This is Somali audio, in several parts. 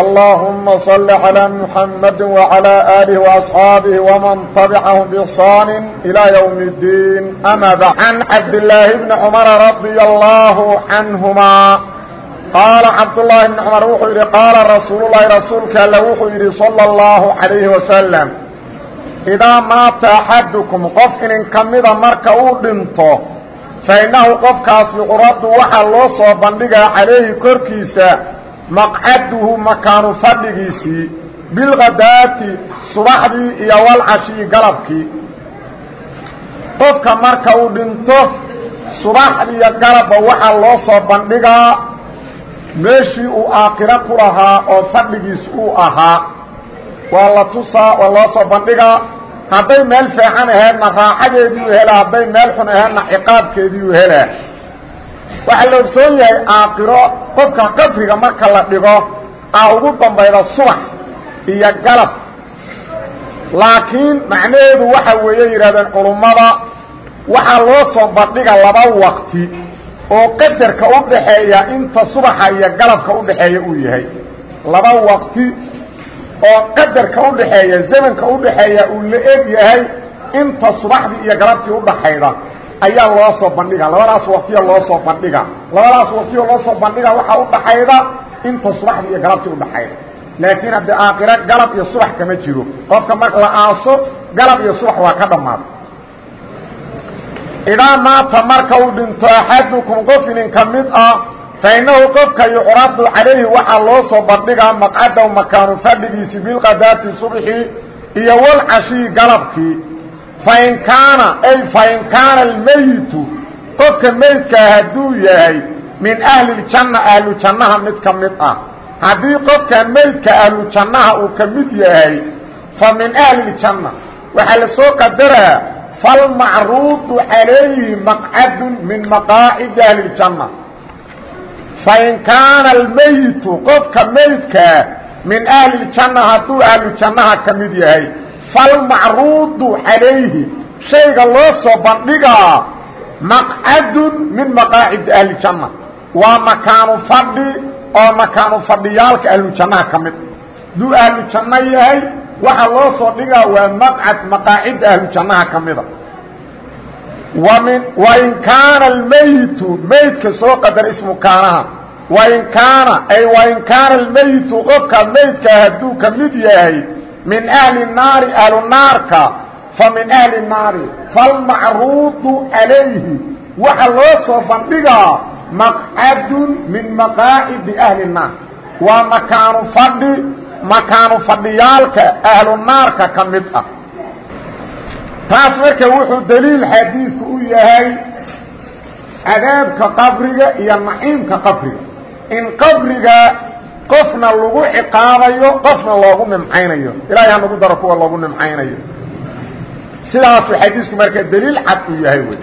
اللهم صل على محمد وعلى آله وأصحابه ومن تبعهم بإحصان إلى يوم الدين أما بعد عن عبد الله بن عمر رضي الله عنهما قال عبد الله بن عمر وxuu yidhi قاaل رasuuل اللhi رasuulka all wuxuu yidhi صلى الله عليه وسلم إdaa maata أxadكم qof inin ka mida marka uu dhinto faإنahu qofkaas yucradu waxaa loo soo bandhigaa calayhi korkiisa maqcaduhu makaanu fadhigiisii bilkhadaati subaxdii iyo walcashii galabkii. Qofka marka uu dhinto subaxdiiyo galabba waxaa loo soo bandhigaa meeshii uu aakhiro ku lahaa oo fadhigiis uu ahaa. Waa la tusaa waa loo soo bandhigaa hadday meel fiican aheedna raaxadeedii u helaa hadday meel xun aheedna helaa waxaa la ogsoon yahay aakhiro qofka qabriga marka la dhigo aa ugu dambayda subax iyo galab. Laakiin macnaheedu waxa weeye yidhahdeen culummada waxaa loo soo bandhiga laba waqti oo qadarka u dhaxeeya inta subaxa iyo galabka u dhaxeeya uu yahay. Laba waqti oo qadarka u dhaxeeya zamanka u dhaxeeya uu la eg yahay inta subaxdii iyo galabtii udhaxayda ayaa loo soo bandhiga. Labadaas waqtiya loo soo bandhiga. Labadaas waqtiyo loo soo bandhiga waxaa udhaxayda inta subaxdii iyo galabtii udhaxayda laakiin haddii aakhiro galab iyo subax kama jiro. Qofka mar la aaso galab iyo subax waa ka dhammaaday idaa maata marka uu dhinto axadukum qof inin ka mid ah fa innahu qofka yucradu calayhi waxaa loo soo bandhigaa maqcadaw makaanu fadhigiisi bilqadaati subxi iyo walcashii galabkii fain kaana ay fain kaana almeyitu qofka meydkaa hadduu yahay min ahli ljanna ahlu jannaha mid ka mid ah haddii qofkan meydka ahlu jannaha uu ka mid yahay fa min ahli ljanna waxaa la soo qadaraa falmacruudu calayhi maqcadun min maqaacidi ahli ljanna fain kaana almeyitu qofka meydkaa min ahli ljanna hadduu ahlu jannaha ka mid yahay falmacruudu calayhi shayga loo soo bandhigaa maqcadun min maqaacidi ahli janna waa makaanu fadhi oo makaanu fadhiyaalka ahlu jannaha ka mid hadduu ahlu janno yahay waxaa loo soo dhigaa waa maqcad maqaacidda ahlu jannaha ka mida wain kaana almeyitu meydka soo qadar ismu kaanaha wain kaana ay wain kaana almeyitu qofka meydkaa hadduu ka mid yahay min ahli naari ahlu naarka fa min ahli naari falmacruudu calayhi waxa loo soo bandhigaa maqcadun min maqaacidi ahli naar waa makaanu fadhi makaanu fadhiyaalka ahlu naarka ka mid ah taas marka wuxuu daliil xadiidku u yahay cadaabka qabriga iyo naciimka qabriga in qabriga qofna lagu ciqaabayo qofna loogu nimcaynayo ilaahay ha nagu daro kuwa loogu nimcaynayo sidaasuu xadiisku marka daliil cad uu yahay wey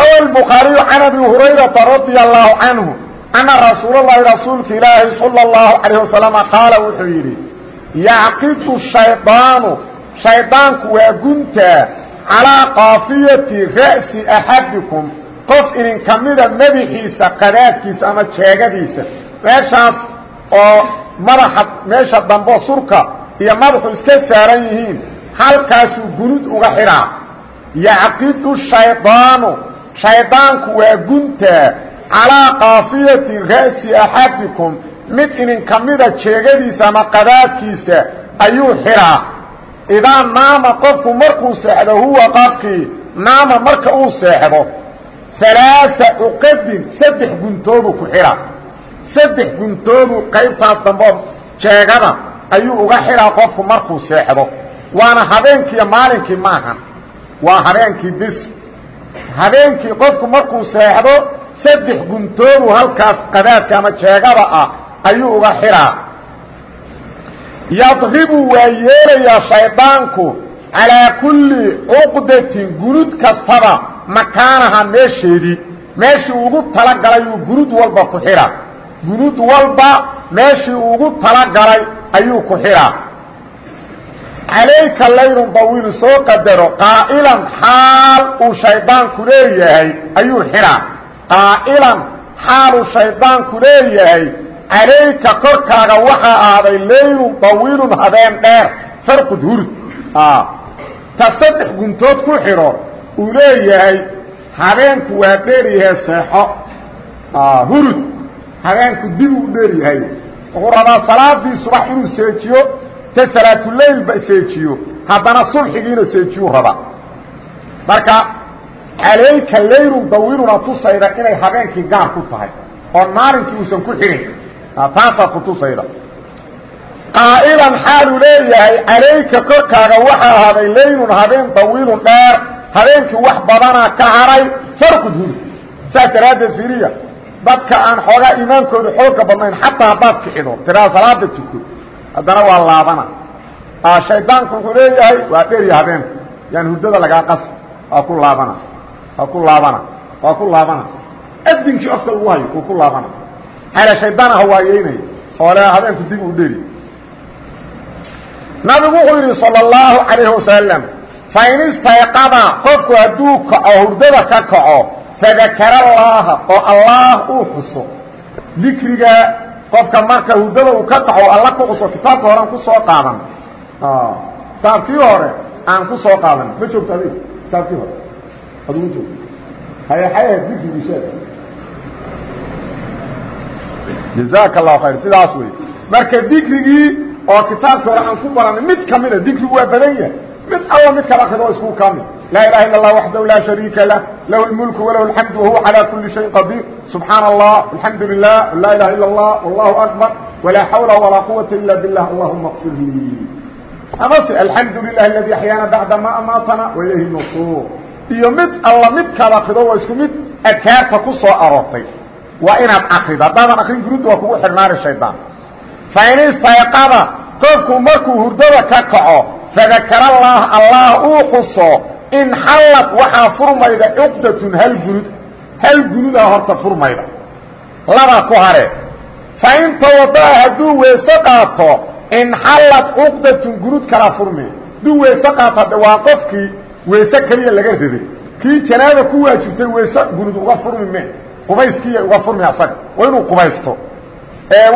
rawa الbukhaariyu can abi hurayrata radia allahu canhu ana rasuul اlahi rasuulka ilaahi salى اllahu alayه wasalama qaala wuxuu yidhi yacqidu shaydaanu shaydaanku waa guntaa calaa qaafiyati ra'si axadikum qof inin ka mida madaxiisa qadaadkiisa ama jeegadiisa meeshaas oo madaxa meesha dambo surka iyo madaxu iska saaran yihiin halkaasuu gunud uga xidhaa yacqidu shaydaanu shaydaanku waa guntaa calaa qaafiyati ra'si axadikum mid inin ka jeegadiisa ama qadaadkiisa ayuu xidhaa idaa naama qofku markuu seexdo huwa qofkii naama marka uu seexdo alaaa cuqadin saddex guntoodu ku xidha saddex guntoodu qaybtaas dambe jeegada ayuu uga xidhaa qofku markuu seexdo. Waana habeenkiiyo maalinkii maahan waa habeenkii bis. Habeenkii qofku markuu seexdo saddex guntoodu halkaas qadaadka ama jeegada ah ayuu uga xidhaa yadribu waa yeelayaa shaydaanku calaa kulli cuqdatin gunud kastaba makaanaha meesheedii. Meeshii ugu talagalayuu gunud walba ku xidha gunud walba meeshii ugu talagalay ayuu ku xidhaa calayka laylun dawiilu soo qadaro qaa'ilan xaal uu shaydaanku leeyahay ayuu xidhaa qaa'ilan xaaluu shaydaanku leeyahay calayka korkaaga waxaa ahaaday laylun dawiilun habeen dheer farqud hurud ta saddex guntood ku xidho uu leeyahay habeenku waa dheeryahay seexo. Hurud habeenku dib uu dheeryahay wuxuu rabaa salaadii subax inuu seejiyo ta salaatulaylba seejiyo. Haddana subxigiina seejiyuu rabaa. Marka calayka laylun dawiiluna tusayda inay habeenkii gaar ku tahay oo maalinkii uusan ku xihin taasaa ku tusayda. Qaa'ilan xaaluu leeyahay calayka korkaaga waxaa ahaaday laylun habeen dawiilun dheer habeenkii wax badanaa ka haray farqud huri saas daraaddeed firiya dadka aan xoogaa iimaankooda xooga badnayn xataa haddaad kixido tiraa salaada tuko. Haddana waa laabana. Shaydaanku wuxuu leeyahay waa dherya habeenka yaan hurdada lagaa qasi waa ku laabana. Waa ku laabana. Waa ku laabana. Adinkii ofka lagu hayo uu ku laabana. Ala shaydaan hawaayeynaya oo le habeenku dib u dheri nabigu wuxuu yidhi salى اllahu calayhi wasalam fain istayqada qofku hadduu kaco hurdada ka kaco fadakara allaaha oo allaah uu xuso. Dikriga qofka marka hurdada uu ka kaco alla ku xuso kitaabka hore aan ku soo qaadan. Kitaabkii hore aan ku soo qaadan. Ma joogto adig kitaabkii hore. Aduma joogto. Hayaxay dikrigiisa jazaaka allahu khayr sidaas wey marka dikrigii oo kitaabkii hore aan ku baranay mid kamida dikrigu waa badan yahay. Mid alla mid kala akrido isku ka mid laa ilaha illa اllah waxdahu laa shariika lah lahu اlmulku walahu اlxamdu wahuwa calى kuli shayin qadiir subxaana allah alxamdu lilah laa ilaha illa اllah wallahu akbar walaa xawla walaa quwata ila bilah allahuma qfir lii amase alxamdu lilah aladi axyaana bacda ma amaatana wailayhi nusuur iyo mid alla mid kala akrido waa isku mid adkaarta ku soo aroortay waa inaad akrido haddaadan akrin guruda waa kugu xidhnaani shaydaan fain istayqada qofku markuu hurdada ka kaco fadakarallaah allah uu xuso in xallad waxaa furmayda cuqdatun hal gunud hal gunudaa horta furmayda. Laba ku hare fain tawadaa hadduu weese qaato in xallad cuqdatun gunud kala furmi hadduu weese qaato hadde waa qofkii weese keliya laga rabay kii janaaba ku waajibtay weese gunud uga furmi me. Qubayskiiya uga furmi asaga waa inuu qubaysto.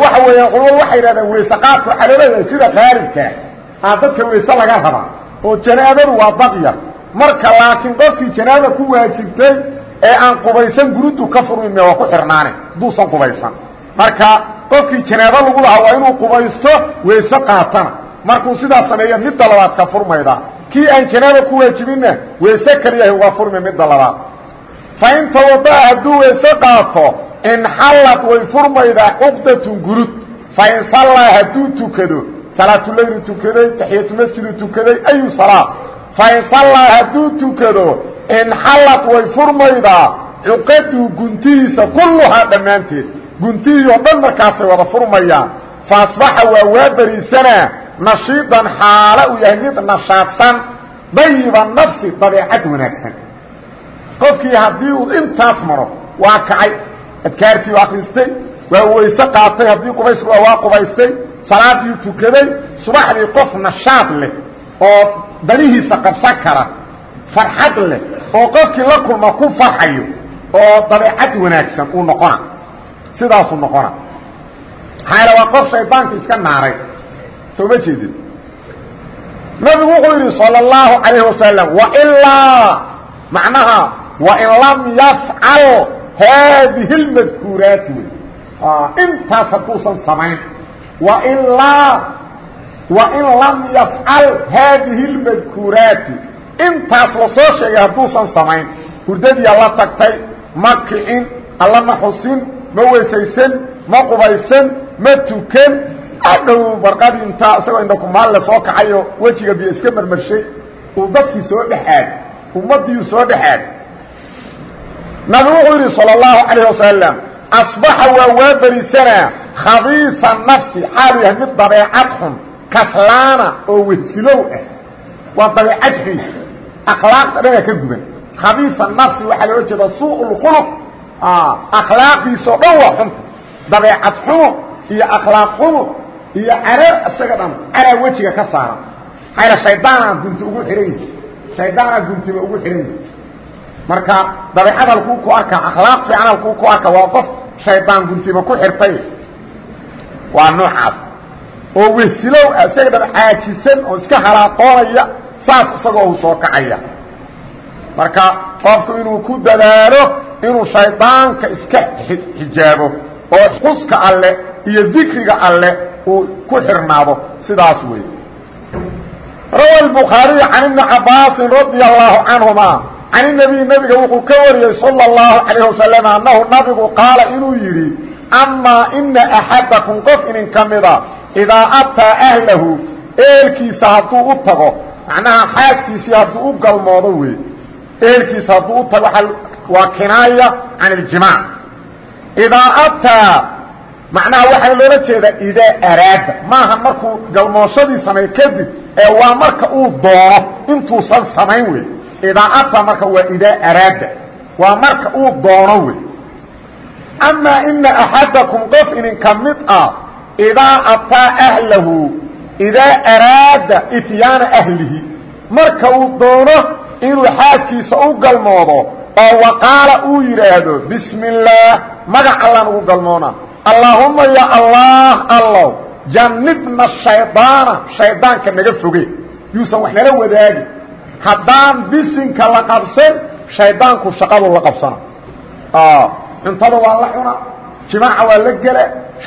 Waxa weeya culumadu waxay yidhahdeen weyse qaadku khaalibkaa aa dadka janaabadu waa daqyar marka laakiin qofkii janaaba ku waajibtay ee aan qubaysan gurudu ka furmime waa ku xirnaane hadduusan qubaysan. Marka qofkii janaabo lagu lahaa waa inuu qubaysto weyse qaatana. Markuu sidaas sameeya midda labaad ka furmayda. Kii aan janaaba ku waajibinna weyse kaliyahay uga furmi midda labaad. Fain tawadaa hadduu weyse qaato inxallad way furmaydaa cuqdatun gurud. Fain sallaa hadduu tukado salaatuleylu tukaday taxiyatumasjidu tukaday ayu salaa fain sallaa hadduu tukado inxallad way furmaydaa cuqaduu guntihiisa kulluhaa dhammaanteed. Guntihii oo dhan markaasay wada furmayaan. Fa asbaxa waa waa beriisanaa nashiidan xaalo uu yahay mid nashaadsan dayiba nafsi dabeecad wanaagsan. Qofkii haddii uu intaas maro waa kacay. Adkaartii akristay waa weyse qaatay haddii qubays waa qubaystay salaadii tukaday subaxdii qof nashaad leh oo danihiisa qabsan kara farxad leh oo qofkii la kulma ku farxayo oo dabeecad wanaagsan uu noqona sidaasuu noqona maxaa waa qof shaydaanka iska naaray soo ma jeedin nabigu wuxuu yidhi salى اllahu alayه wasalam wailaa macnaha wain lam yafcal haadihi اmadkuuraati wey intaas hadduusan samayn wailaa wain lam yafcal haadihi اlmadkuuraati intaas la soo sheegay hadduusan samayn hurdadii alla tagtay ma kicin alla ma xusin ma weysaysan ma qubaysan ma tukan adhow barqadii intaa isagoo indhakumaalle soo kacayo wejiga biyo iska marmarshay uu dadkii soo dhex aad ummaddiiu soo dhex aad nabigu wuxuu yidhi salى اlahu عalayه wasalam asbaxa waa waa berisanaa khabiisa nafsi xaalu yahay mid dabeecad xun kaslaana oo wehsilow ah waa dabeecad xiis akhlaaqda dhanaa ka guban. Khabiifa nafsi waxaa loola jeeda suu lkhuluq akhlaaqdiisao dhan waa xunta dabeecad xumo iyo akhlaaq xumo iyo cara isaga dhan caraa wejiga ka saaran. Hayla shaydaanaa gunti ugu xihan yihi shaydaanaa guntiba ugu xihan yihi marka dabeecad halkuu ku arka akhlaaq fiican halkuu ku arka waa qof shaydaan guntiba ku xirtay. Waa noocaas oo wesilow isaga dhan caajisan oo iska halaaqoonaya saas isagoo uu soo kacaya marka qofku inuu ku dadaalo inuu shaydaanka iska xijaabo oo xuska alle iyo dikriga alle uu ku xirnaado sidaas wey rawa الbukhaariي can ibni cabaasin radia allahu canهuma can الnabiy nabiga wuxuu ka wariyey salى اllahu عalayه wasalam annahu nabigu qaala inuu yidhi amaa ina axadakum qof inin ka mida idaa ataa ahlahu eelkiisa hadduu u tago macnaha xaaskiisii hadduu u galmoodo wey eelkiisa hadduu u tago waa kinaaya can اljimaac idaa ataa macnaha waxaa loola jeedaa idaa araada maaha markuu galmooshadii samay kadib ee waa marka uu doono intuusan samayn wey idaa ataa marka waa idaa araada waa marka uu doono wey amaa ina axadakum qof idinka mid ah idaa ataa ahlahu idaa araada ityaana ahlihi marka uu doono inuu xaaskiisa u galmoodo oo waqaala uu yidhaahdo bismi اllaah magac allaan ugu galmoona allaahuma ya allah allow jannibna shaydaana shaydaanka naga foge yuusan wax nala wadaagin haddaan bisinka la qabsan shaydaanku shaqadu la qabsana cuntada waa jimaaca waa la gela.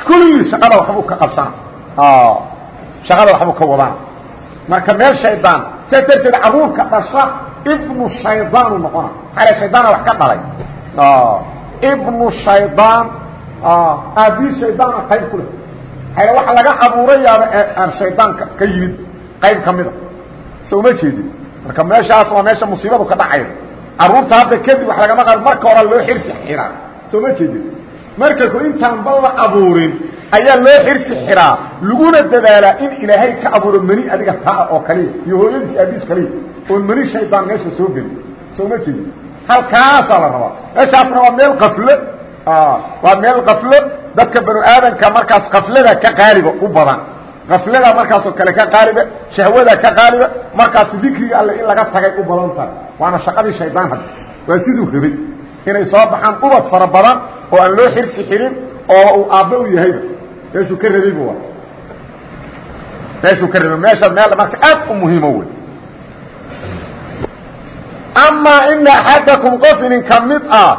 Kulli shaqada waxbuu ka qabsana shaqada waxbuu ka wadana marka meel shaydaan saas darteed caruurka dhasha ibnu shaydaanu noqona xale shaydaana wax ka dhalay. Ibnu shaydaan aabii shaydaana qayb ku leh. Xale waxa laga abuurayaaba aan shaydaanka ka yimid qayb ka mida so uma jeedin marka meeshaas waa meesha musiibadu ka dhacayda carruurta hadda kadib wax lagama qabo marka hore loo xirsi xiraa soo ma jeedin marka ku intaan ba la abuurin ayaa loo xirsi xiraa laguna dadaalaa in ilaahay ka abuuro mani adiga taa oo kaliya iyo hooyadiis aabiis kaliya oon mani shaydaan meesha soo geli. Soo ma jeedin halkaasaa la rabaa. Meeshaasna waa meel kaflo waa meel kaflo dadka banu aadanka markaas kaflada ka qaaliba u badan. Kaflada markaasoo kale ka qaaliba shahwada ka qaaliba markaas dikriga alle in laga tagay u badan tahay. Waana shaqadii shaydaan hadda waa siduu rabay inay soo baxaan ubad fara badan oo aan loo xirsi xirin oo uu aabba u yahayba meeshuu ka rabaybu waa. Meeshuu ka rabay. Meesha meel marka aad u muhiimo wey amaa ina axadakum qof idinka mid ah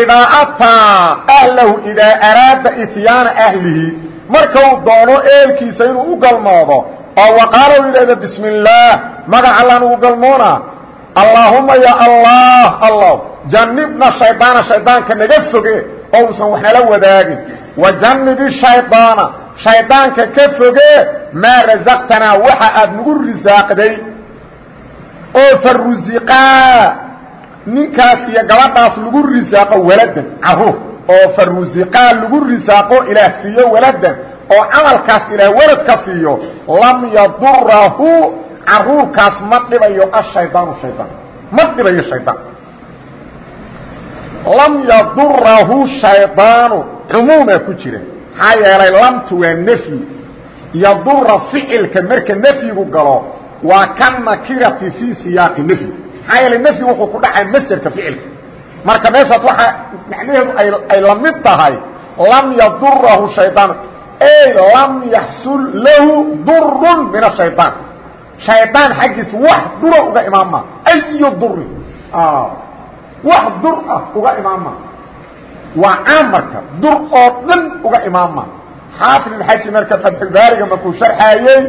idaa ataa ahlahu idaa araada ityaana ahlihi marka uu doono eelkiisa inuu u galmoodo oo waqaala u yidhahdo bismi illaah magac allaan ugu galmoonaa. Allaahuma ya allah allah janibna shaydaana shaydaanka naga foge oo uusan wax nala wadaagin. Wa janibi shaydaana shaydaanka ka foge maa rasaqtanaa waxa aad nagu risaaqday. Oo fa rusiqaa ninkaas iyo gabadhaas lagu risaaqo waladan carruur. Oo fa rusiqaa lagu risaaqo ilaah siiyo waladan. Oo camalkaas ilaah walad ka siiyo lam yadurahu caruurkaas ma dhibayo ashaydaanu shaydaan ma dhibayo shaydaan lam yadurahu shaydaanu cumuumaa ku jira. Maxaa yeelay lamtu waa nefyi yadura ficilka marka nefyigu galo waa ka nakirati fii siyaaqi nefyi maxaa yeelay nefyi wuxuu ku dhacay masderka ficilka. Marka meeshaas waxaa macnaheedu ay la mid tahay lam yadurahu shaydaanu ey lam yaxsul lahu durun min ashayطaan shaydaan xaggiis wax dura uga imaanma ayu durin wax dur ah uga imaanma waa caamarka dur oo dhan uga imaanma xaafid اxaji marka fatxulbaariga markuu sharxaayey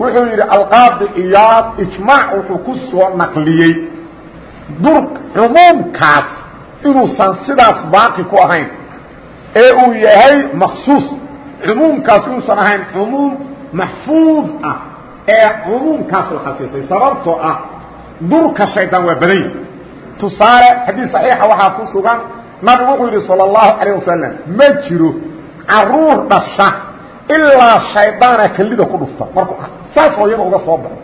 wuxuu yidhi alqaadi iyaad ijmaac wuxuu ku soo naqliyey. Dur cumuumkaas inuusan sidaas baaqi ku ahayn. Ee uu yahay maksuus cumuumkaas inuusan ahayn cumuum maxfuud ah. Ee cumuumkaas la khasiisay sababtoo ah durka shaydaan waa badanya tusaale xadiis saxiixa waxaa ku sugan nabigu wuxuu yidhi salى اllahu calayه wasalam ma jiro caruur dhasha ilaa shaydaana kelida ku dhufta markuu saas hooyada uga soo baxo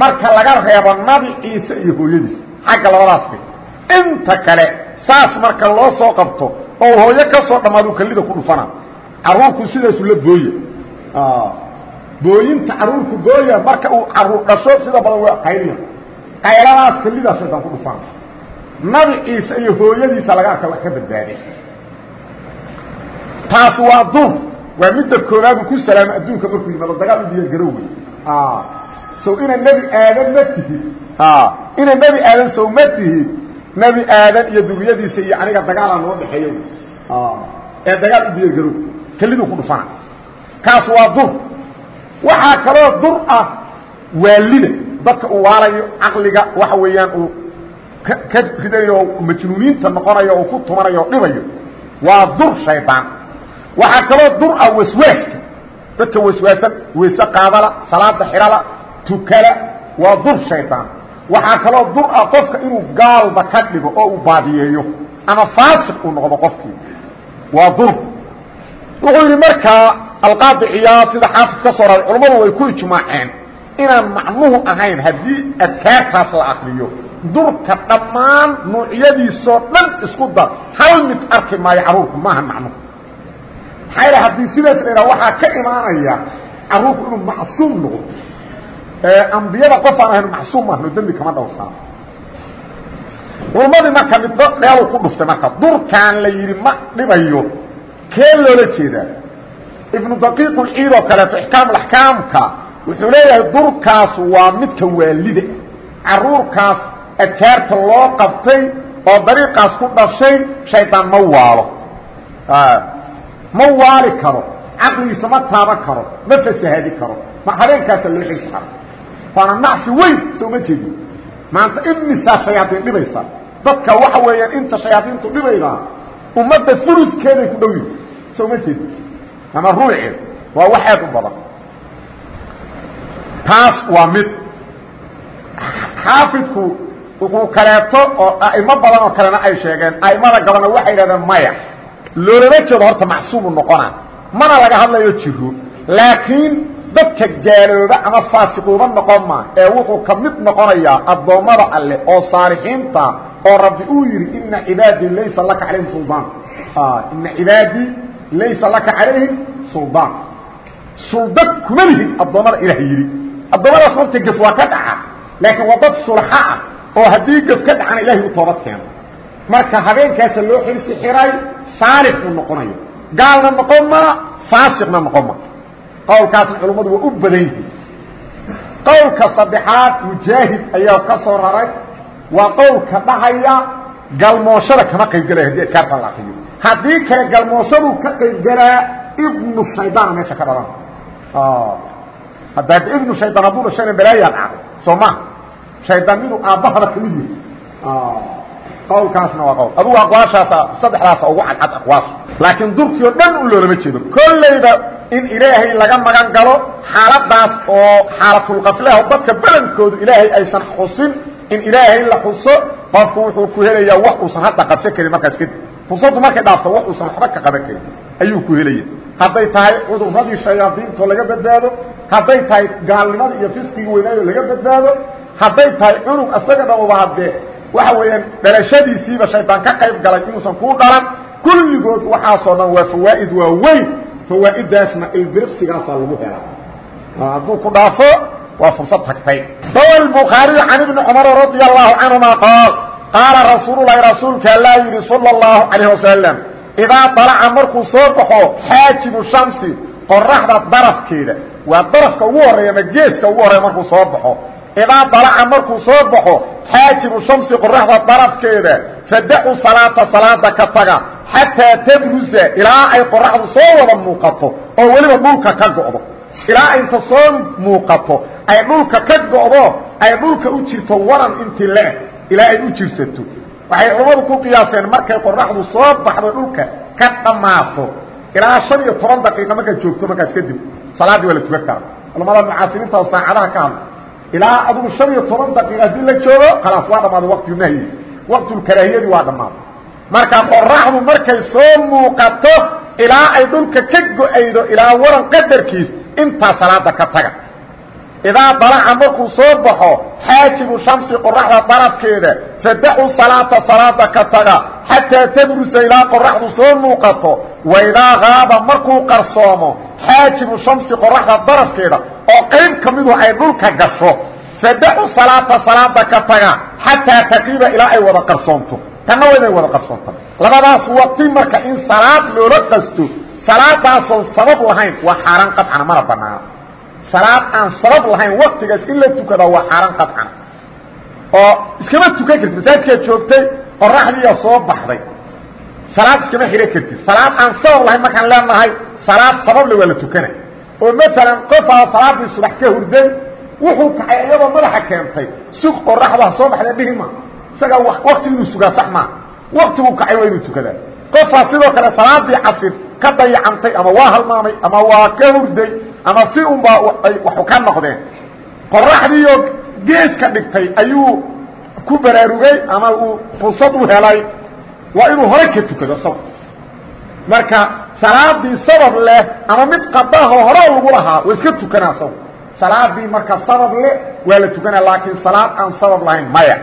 marka laga reebo nabi ciise iyo hooyadiis xagga labadaas dhig inta kale saas marka loo soo qabto oo hooyo ka soo dhammaadu kelida ku dhufana caruurku sidaasu la booya booyinta caruurku gooya marka uu caruur dhasho sida badan waa qayliya qayladaas kelidaas shaytaan ku dhufana nabi ciise iyo hooyadiisa laga arka wax ka badbaaday taas waa dur waa midda koobaadu ku salaamo adduunka markuu yimaado dagaal u diyaar garow wey sow ina nebi aadan ma tihid. Ina nebi aadan sow ma tihid. Nebi aadan iyo duriyadiisa iyo aniga dagaalaa noo dhexeeyo. Ee dagaal u diyaar garow. Keliduu ku dhufana kaas waa dur waxaa kaloo dur ah waalida. Dadka uu waalayo caqliga waxa weeyaan ka ridayo majnuuniinta noqonayo oo ku tumanayo o dhibayo. Waa dur shaydaan waxaa kaloo dur ah waswaaska. Dadka waswaasan weyse qaadala salaada xirala tukala waa dur shaydaan waxaa kaloo dur ah qofka inuu gaalba ka dhigo oo uu baadiyeeyo ama faasiq uu noqdo qofkii. Waa dur. Wuxuu yidhi markaa alqaadi ciyaad sida xaafis ka soo raray culammadu way ku ijmaaceen. Inaan macnuhu ahayn haddii adkaartaas la akriyo durka dhammaan nuucyadiisoo dhan isku dar. Hal mid arki maayo carruurku maaha macnuhu maxaa yidha haddii sidaas la yidhaha waxaa ka imaanaya carruurku inuu macsuum noqdo. Ambiyada qof aan ahayn macsuum mahno dembi kama dhowrsana culmadii marka midba dheelu ku dhuftay marka durkaan la yidhi ma dhibayo. Kee loola jeedaa? Ibnu daqiiqulciid oo kaleeto ixkaamulaxkaamka wuxuu leeyahay durkaas waa midka waalida caruurkaas adkaarta loo qabtay oo dariiqaas ku dhashay shaydaan ma waalo. Ma waali karo caqligiisa ma taaban karo ma fasahaadi karo ma habeenkaasa loo xilsi karo. Waana nacfi weyn soo ma jeedi maanta imisaa shayaadiin dhibaysa. Dadka waxa weeyaan inta shayaadiintu dhibaydaa ummadda fuluskeeday ku dhow yihiin soo ma jeedi ama ruuceed waa wax aad u badan. Taas waa mid. Xaafidku wuxuu kaleeto oo a'imo badan oo kalena ay sheegeen. A'imada gabanna waxay yidhahdeen maya. Loolama jeedo horta macsuumu noqona. Mana laga hadlayo jiro laakiin dadka gaalooba ama faasiquuba noqon ma. Ee wuxuu ka mid noqonayaa addoommada alleh oo saalixiinta oo rabbi uu yidhi ina cibaadii laysa laka calayhim suldaan. Ina cibaadii laysa laka calayhim suldaan. Suldad kuma lihid addoommada ilaah yidhi. Addoommadaas horta gef waa ka dhaca. Laakiin waa dad sulaxa ah oo haddii gef ka dhacana ilahay u toobad keeno. Marka habeenkaasa loo xilsi xiray saalix uu noqonayo. Gaalna noqon ma faasiqna noqon ma qowlkaasna culummadu waa u badan yihiin qowlka saddexaad mujaahid ayaa ka soo raray. Waa qowlka dhahaya galmooshada kama qaybgelaya haddii adkaarta la akriyo haddii kale galmooshaduu ka qaybgelaa ibnu shaydaana meesha ka dhalan. Hadda ibnu shaydaan hadduu dhashayna balaayaa dhacday soo maha shaydaan miduu aabbahaba ka mid yahay. Qowlkaasna waa qowl. Adugu aqwaashaasa saddexdaasa ugu cadcad aqwaasha laakiin durkii oo dhan u loolama jeedo. Kollayba in ilaahay laga magan galo xaaladaas oo xaalatulkafleho dadka badankoodu ilaahay aysan xusin in ilaahay la xuso qofku wuxuu ku helayaa wax uusan hadda qabsan karin markaas kadib fursaddu markay dhaafto wax uusan waxba ka qaban karin. Ayuu ku helaya. Hadday tahay cuduradii shayaadiinto laga badbaado hadday tahay gaalnimadii iyo fisqigii weynaayo laga badbaado hadday tahay cunug asaga dhamuba haddee waxa weeyaan dhalashadiisiiba shaydaan ka qayb galay inuusan kuu dhalan kulligood waxaasoo dhan waa fawaa'id waa weyn fawaa'idaasna ilbiriqsigaasaa lagu helaa hadduu ku dhaafo waa fursad tagtay rawa الbukhaariyu can ibni cumar radia allahu canهuma qaal qaala rasuululahi rasuulka allaa yidhi salى اllahu calayh wasalam idaa dalaca markuu soo baxo xaajibu shamsi qoraxda darafkeeda waa darafka ugu horreeya ama geeska ugu horreya markuu soo baxo idaa dalaca markuu soo baxo xaajibu shamsi qoraxda darafkeeda fadacu salaata salaada ka taga xataa tadrusa ilaa ay qoraxdu soo wada muuqato oo weliba dhulka ka go'do. Ilaa inta soo muuqato ay dhulka ka go'do ay dhulka u jirto waran intii leeg ilaa ay u jirsato. Waxay culammadu ku qiyaaseen markay qoraxdu soo baxdo dhulka ka dhammaato ilaa shan iyo toban daqiiqa markaad joogto markaas kadib salaaddii waa la tukan karaa. Culamada mucaasiriinta ka hadla ilaa adugu shan iyo toban daqiiqa haddii la joogo khalaas waa dhammaaday waqtinahyi waqtulkaraahiyadii waa dhammaaday marka qoraxdu markay soo muuqato ilaa ay dhulka ka go'aydo ilaa waran qadarkiis intaa salaada ka taga idaa dalaca markuu soo baxo xaajibu shamsi qoraxda darafkeeda fadacu salaata salaada ka taga xataa tadrusa ilaa qoraxdu soo muuqato waidaa qaaba markuu qarsoomo xaajibu shamsi qoraxda darafkeeda oo qayb ka midu ay dhulka gasho fadacu salaata salaada ka taga xataa taqiiba ilaa ay wada qarsoonto. Tanna waa inay wada qarsoonta labadaas waqti marka in salaad loola qasto salaadaasoon sabab lahayn waa xaaraan qadcana mana banaana salaad aan sabab lahayn waktigaas in la tukada waa xaaraan qadcana oo iskama tukan kartid masaajidkaad joogtay qoraxdiiya soo baxday. Salaad iskama xidhan kartid. Salaad aan sabab lahayn markaan leenahay salaad sabable waa la tukana oo maalan qofaa salaadii subax ka hurday wuxuu kacay iyadoo madaxa keentay sug qoraxdu ha soo baxda dhihi ma. Isagaa wakti inuu sugaa sax maa waktiguu kacay waa inuu tukadaa. Qofaa sidoo kale salaadii casir ka dayacantay ama waa halmaamay ama waa ka hurday ama si unbaa waxu ka noqdeen qoraxdiioo gees ka dhigtay ayuu ku baraarugay ama uu fursad u helay. Waa inuu hore ka tukado sabab. Marka salaadii sabab leh ama mid qadaho hore lagu lahaa waa iska tukanaa sabab. Salaadii marka sabab leh waa la tukanaa laakiin salaad aan sabab lahayn maya.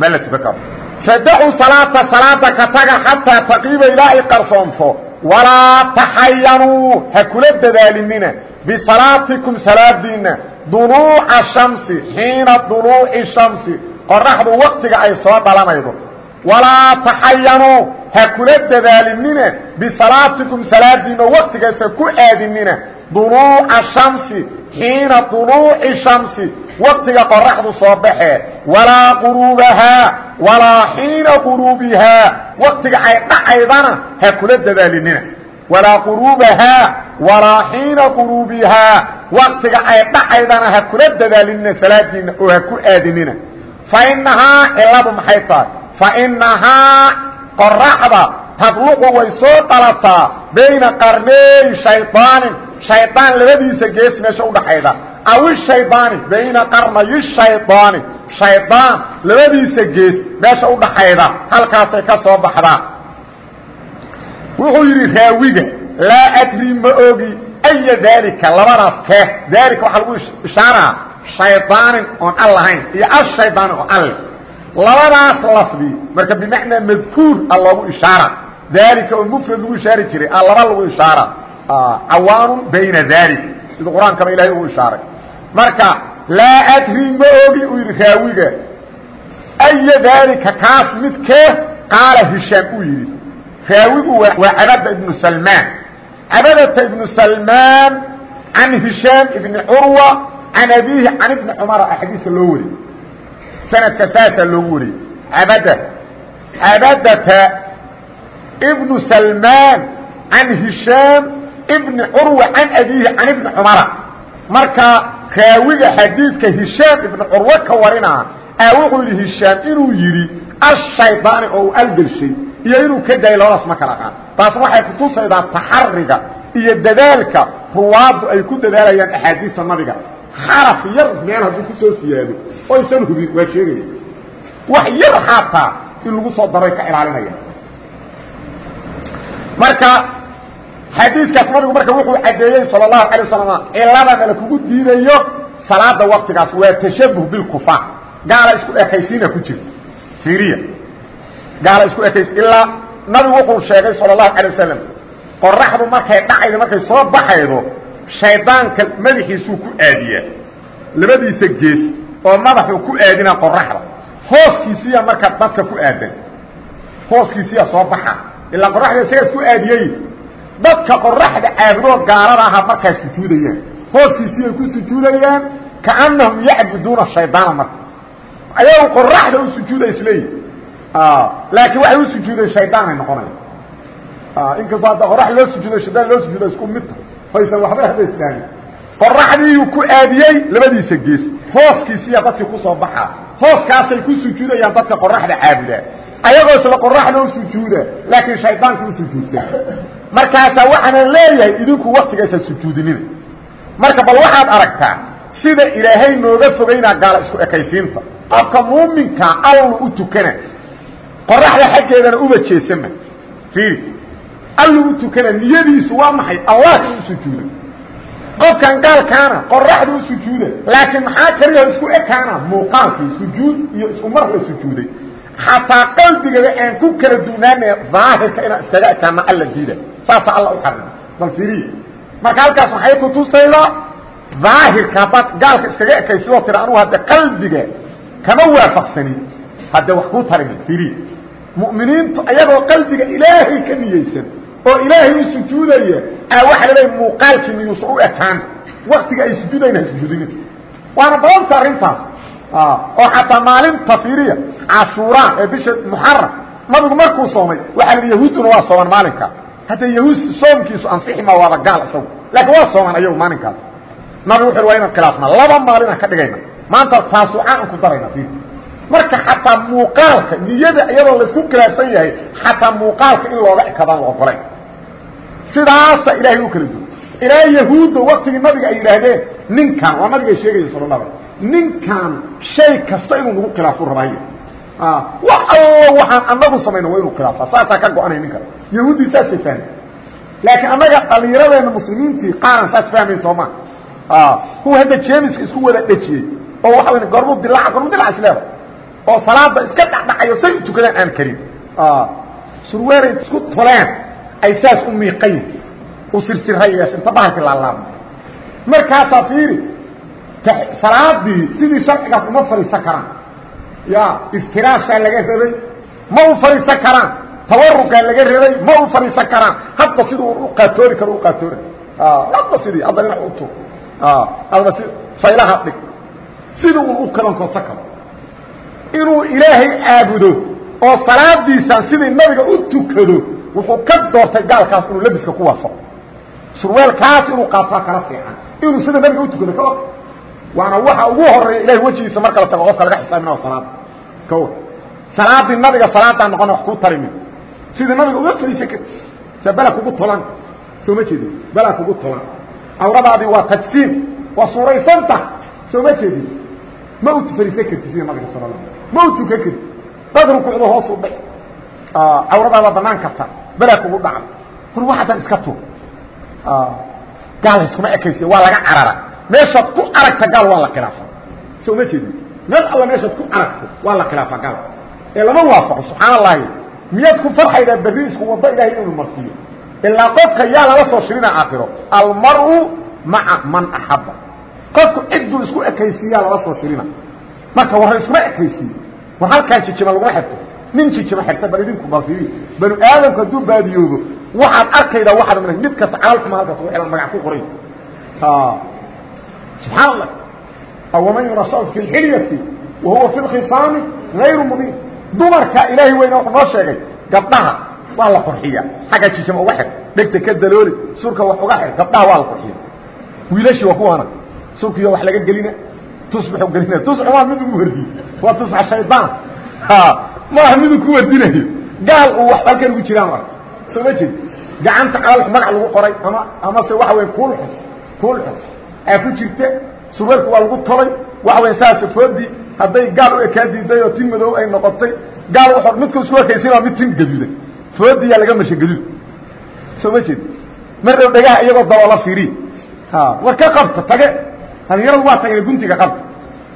Ma la tukan karo. Fadacu salaata salaada ka taga xataa taqiiba ilaa ay qarsoonto walaa taxayanuu ha kula dadaalinina bisalaatikum salaadiinna duluuca shamsi xiina duluuci shamsi qoraxdu waktiga ay soo dhalanaydo walaa taxayanuu ha kula dadaalinina bisalaatikum salaadiinna waktigaasa ku aadinina duluuca shamsi xiina duluuci shamsi waktiga qoraxdu soo baxee walaa quruubahaa walaa xiina quruubihaa waktiga ay dhacaydana ha kula dadaalinina walaa quruubahaa walaa xiina quruubihaa waktiga ay dhacaydana ha kula dadaalinina salaadiina oo ha ku aadinina fainahaa ciladu maxay tahay fainahaa qoraxda tadluqu way soo dhalataa bayna qarneey shaydaanin shaydaan labadiisa gees meesha udhaxayda aw ishaydaani bayna qarnayi shaydaani shaydaan labadiisa gees meesha udhaxayda halkaasay ka soo baxdaa wuxuu yidhi raawiga laa adri ma ogi aya daalika labadaas kee daalika waxaa lagu ishaaraa shaydaanin oon al lahayn iyo ashaydaani oo alle labadaas lafdi marka bimacnaa madkuur a loogu ishaara daalika oo mufrad lagu ishaari jiray a laba lagu ishaara cawaanun bayna dalik sida qur'aankaba ilahay ugu ishaaray. Marka laa adri ma ogi uu yidhi raawiga aya daalika kaas midkee qaala hishaam uu yidhi raawigu waa cabada ibnu salmaan. Cabadata ibnu salmaan can hishaam ibni curwa can abiihi can ibni cumara xadiiska loo wariyey sanadka saasaa loogu wariyey abada cabadata ibnu salmaan can hishaam ibni curwa can abiihi can ibni cumara. Marka raawiga xadiidka hishaam ibnu curwe ka warinaa a wuxuu yidhi hishaam inuu yidhi ashaydaani oo uu algelshay iyo inuu ka daayay labadaas ma kala qaan taasna waxay kutusaydaa taxariga iyo dadaalka ruwaaddu ay ku dadaalayaan axaadiista nabiga xaraf yar meel hadduu ku soo siyaado oysan hubin waa sheegaya wax yar xaataa in lagu soo daroy ka ilaalinaya. Marka xadiiskaas nabigu marka wuxuu caddeeyey sal اlahu alay wasalam ciladana lakugu diidayo salaada waktigaas waa tashabuh bilkufaar gaala isku ekaysiina ku jirta. Fiiriya. Gaala isku ekays ilaa nabigu wuxuu sheegay sal اlahu alay wasalam qoraxdu markay dhacaydo markay soo baxaydo shaydaanka madaxiisuu ku aadiyaa labadiisa gees oo madaxuu ku aadina qoraxda hooskiisiya marka dadka ku aadan. Hooskiisiya soo baxa. Ilaa qoraxda isagaas ku aadiyey. Dadka qoraxda caabudoo gaalada aha markaa sujuudayaan hooskiisii ay ku sujuudayaan kaanahum yacbuduuna shaydaana marka. Ayagu qoraxda u sujuuda isleeyihi laakiin waxay u sujuudeen shaydaan ay noqonaya inkastoo hadda qorax loo sujuudo shaydaan loo sujuudo isku midta faysan waxba haba islaamin qoraxdiiyuu ku aadiyey labadiisa gees. Hooskiisiiya dadkii ku soo baxaa hooskaasay ku sujuudayaan dadka qoraxda caabudaa ayagoo isla qoraxda u sujuuda laakiin shaydaanka u sujuudsan markaasaa waxaana leeyahay idinku waktigaysa sujuudinina. Marka bal waxaad aragtaa sida ilaahay nooga fogaynaa gaala isku ekaysiinta. Qofka muuminka allu u tukana. Qoraxda xaggeedana uba jeesama. Iiri allu u tukana niyadiisu waa maxay? Allah inuu sujuudo qofkan gaalkaana qoraxdu u sujuuda. Laakiin maxaa kaliya isku ekaana? Muuqaalkii sujuud iyo isku mar la sujuuday. Xataa qalbigaba aan ku kala duunaana daahirka inaan iskaga ekaana alla diida. Saasa alla u xarima bal fiiriya marka halkaas maxay kutusaydaa daahirka haddaad gaalka iskaga ekay sidoo tira anugu hadda qalbiga kama waafaqsani. Hadde wax kuu tarimi fiiriya mu'miniintu ayagoo qalbiga ilaahay ka niyeysan oo ilaahay u sujuudaya a waxa laleeya muuqaalkii miyuusan u ekaan waktiga ay sujuudayna ha sujuudinin waana badanta arrintaas. Oo xataa maalinta fiiriya cashuuraan ee bisha muxaram nabigu markuu soomay waxaa la yahuudduna waa sooman maalinkaa. Hadda yahuud soomkiisu ansixi ma waaba gaal isagu. Laakiin waa sooman ayagu maalinkaas nabigu wuxu waa inaan khilaafna laba maalinaan ka dhigayna. Maanta taasucaan an ku darayna i marka xataa muuqaalka niyada iyadoo laysku khilaafsan yahay xataa muuqaalka in looga ekadaan la ogolayn sidaasa ilaahay u kala duway. Ilaa yahuudda waktigii nabiga ay yidhaahdeen ninkan waa nabiga sheegaya sal la ninkan shay kasta inuu nagu khilaafo rabay wax allo waxaan anagu samayno waa inuu khilaafa saasaa ka go-anay ninkan. Yahuuddii saasay fahmay laakiin annaga dhalinyaradeena muslimiintii qaaran saas fahmayn sooma kuwa hadda jemiska isku wada dhejiyey oo waxa w gormu dilaaca gormu dilaca isleeda oo salaada iska dhacdhacayo say u tukadaan aan karin. Surweeray isku toleen ay saas u miiqayn u sirsirayees inta bahalki laalaabma markaasaa fiiri salaadii sidii sharcigaas uma fadhiisan karaan. Ya iftiraashaa laga rabay ma u fadhiisan karaan. Tawarukaa laga rabay ma u fadhiisan karaan. Hadba siduu u qaatoori karo u qaatoori. Hadba sidii hadda dhinac u tur adba si faylaha dhig. Sidii un u kalankoosa karo. Inuu ilaahay caabudo oo salaadiisan sidii nabiga u tukado wuxuu ka doortay gaalkaas inuu labiska ku waafaqo surwaalkaas inuu qaataa kala fiican. Inuu sida nabiga u tukado ka waana waxa ugu horreeya ilahay wejigiisa marka la tago qofka laga xisaabinao salaada ka salaadii nabiga salaadaa noqona wax kuu tarimin. Sida nabiga uga fariisan karti sa bela kugu tolan. Soo ma jeedin. Bela kugu tolan. Awradaadii waa tajsiim waa suuraysanta soo ma jeedin. Ma u fariisan karti sida nabiga sal la ma u tukan karti dad rukuucda hoos u dhay cawradaada banaan karta belaa kugu dhaca war waxadan iska tuur. Gaal iskuma ekaysi waa laga carara. Meeshaad ku aragta gaal waa la khilaafa. Soo ma jeedin. Meel alla meeshaad ku aragto waa la khilaafa gaal. Ee lama waafaqo subxaan allahi miyaad ku farxaydaa berri isku waddo ilahay inuu marsiiyo? Ilaa qofka yaa lala soo shirina aakhiro. Almar'u maca man axabba qofku cidduu isku ekaysiiyaa lala soo shirina. Marka warra iskuma ekaysiiyo war halkaan jijima laguma xirto nin jijima xirta bal idinku balfiiri banu aadamku hadduu baadiyoodo waxaad arkaydaa waxaad m mid kasta calalxuma halkaas u xihan magac ku qoray. Subxaan allah awaman yurasau fi lxilyati wa huwa fi lkhisaami gayru mubiin. Dumarka ilaahay weyna wuxuu noo sheegay gabdhaha waa la qurxiya xagga jijima uga xir dhegta ka dalooli surka wax uga xir gabdhaha waa la qurxiya wiilashii waa kuwaana surkiyo wax laga gelina tusbaxu gelina. Tusbaxu waa mid ugu wardiye waa tusbax shaydaan maaha miduu ku wardinayo. Gaal uu wax halkan ugu jiraan ark soo ma jeed gacanta calal magac lagu qoray ama amase waxa weya kuulxus kuulxus aa ku jirta surweelku waa lagu tolay. Waxa weya saasa foodii hadday gaal u ekaa diiday oo tin madow ay noqotay gaal w midku isku ekaysiinaa mid tin gaduuday foodiyaa laga masha gaduud. Soo ma jeed mar dhow dhagaha iyagoo daboola fiiriy war ka qabta tage. Dhalinyaradu waa tageen guntiga qabta.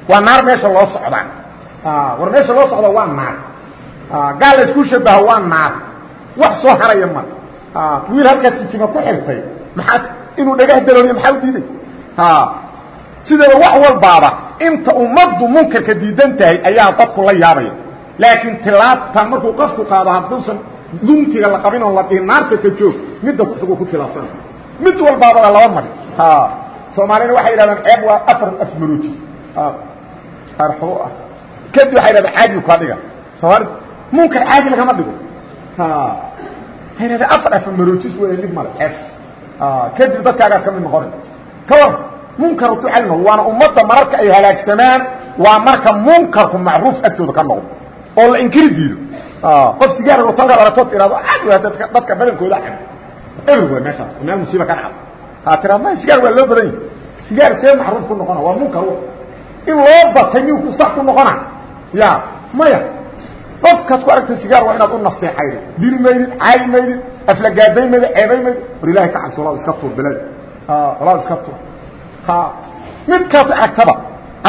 Waa naar meesha loo socdaa war meesha loo socda waa naar gaal la isku shabaho waa naar wax soo haraya ma. Wiil halkaas jijima ku xirtay. Maxaad inuu dhagaha dalooliyo maxaa u diiday? Sideeda wax walbaaba inta ummaddu munkarka diidan tahay ayaa dadku la yaabaya. Laakiin tilaabtan markuu qofku qaado hadduusan guntiga la qabin oo la dhihin naarta ka joog midda kuxugu ku tilaabsana mid walbaabada laba mari. Soomaalina waxay yidhahdaan ceeb waa afar ah kadib waxay yidhahdaan caadigu kaa dhiga. Soomaalida munkar caadi lagama dhigo. Yidhahdaan afar afmaroojis wey dhib male ceeb kadib dadkaagaad ka mid noqonay ka war munkar hadduu cali noqdo waana ummadda mararka ay halaagsamaan waa marka munkarku macruuf agtooda ka noqdo oo la inkiri diido. Qof sigaar watanka dhalatood tirahdo caadi waa dadka dadka badankooda cab everywhere meeshaas meel musiiba ka dhacdo. Ha tiraa ma sigaar waa loo badan yahy sigaar see macruuf ku noqona waa munkar. In loo batay ninku sax ku noqona ya maya qofkaad ku aragta sigaar waa inaad u naseexaydo diri maydid caayi maydid aflagaadayn maydi ceebay maydid war ilahay ka cabso walaad iska tuur bilad walaad iska tuur. Midkaas agtaba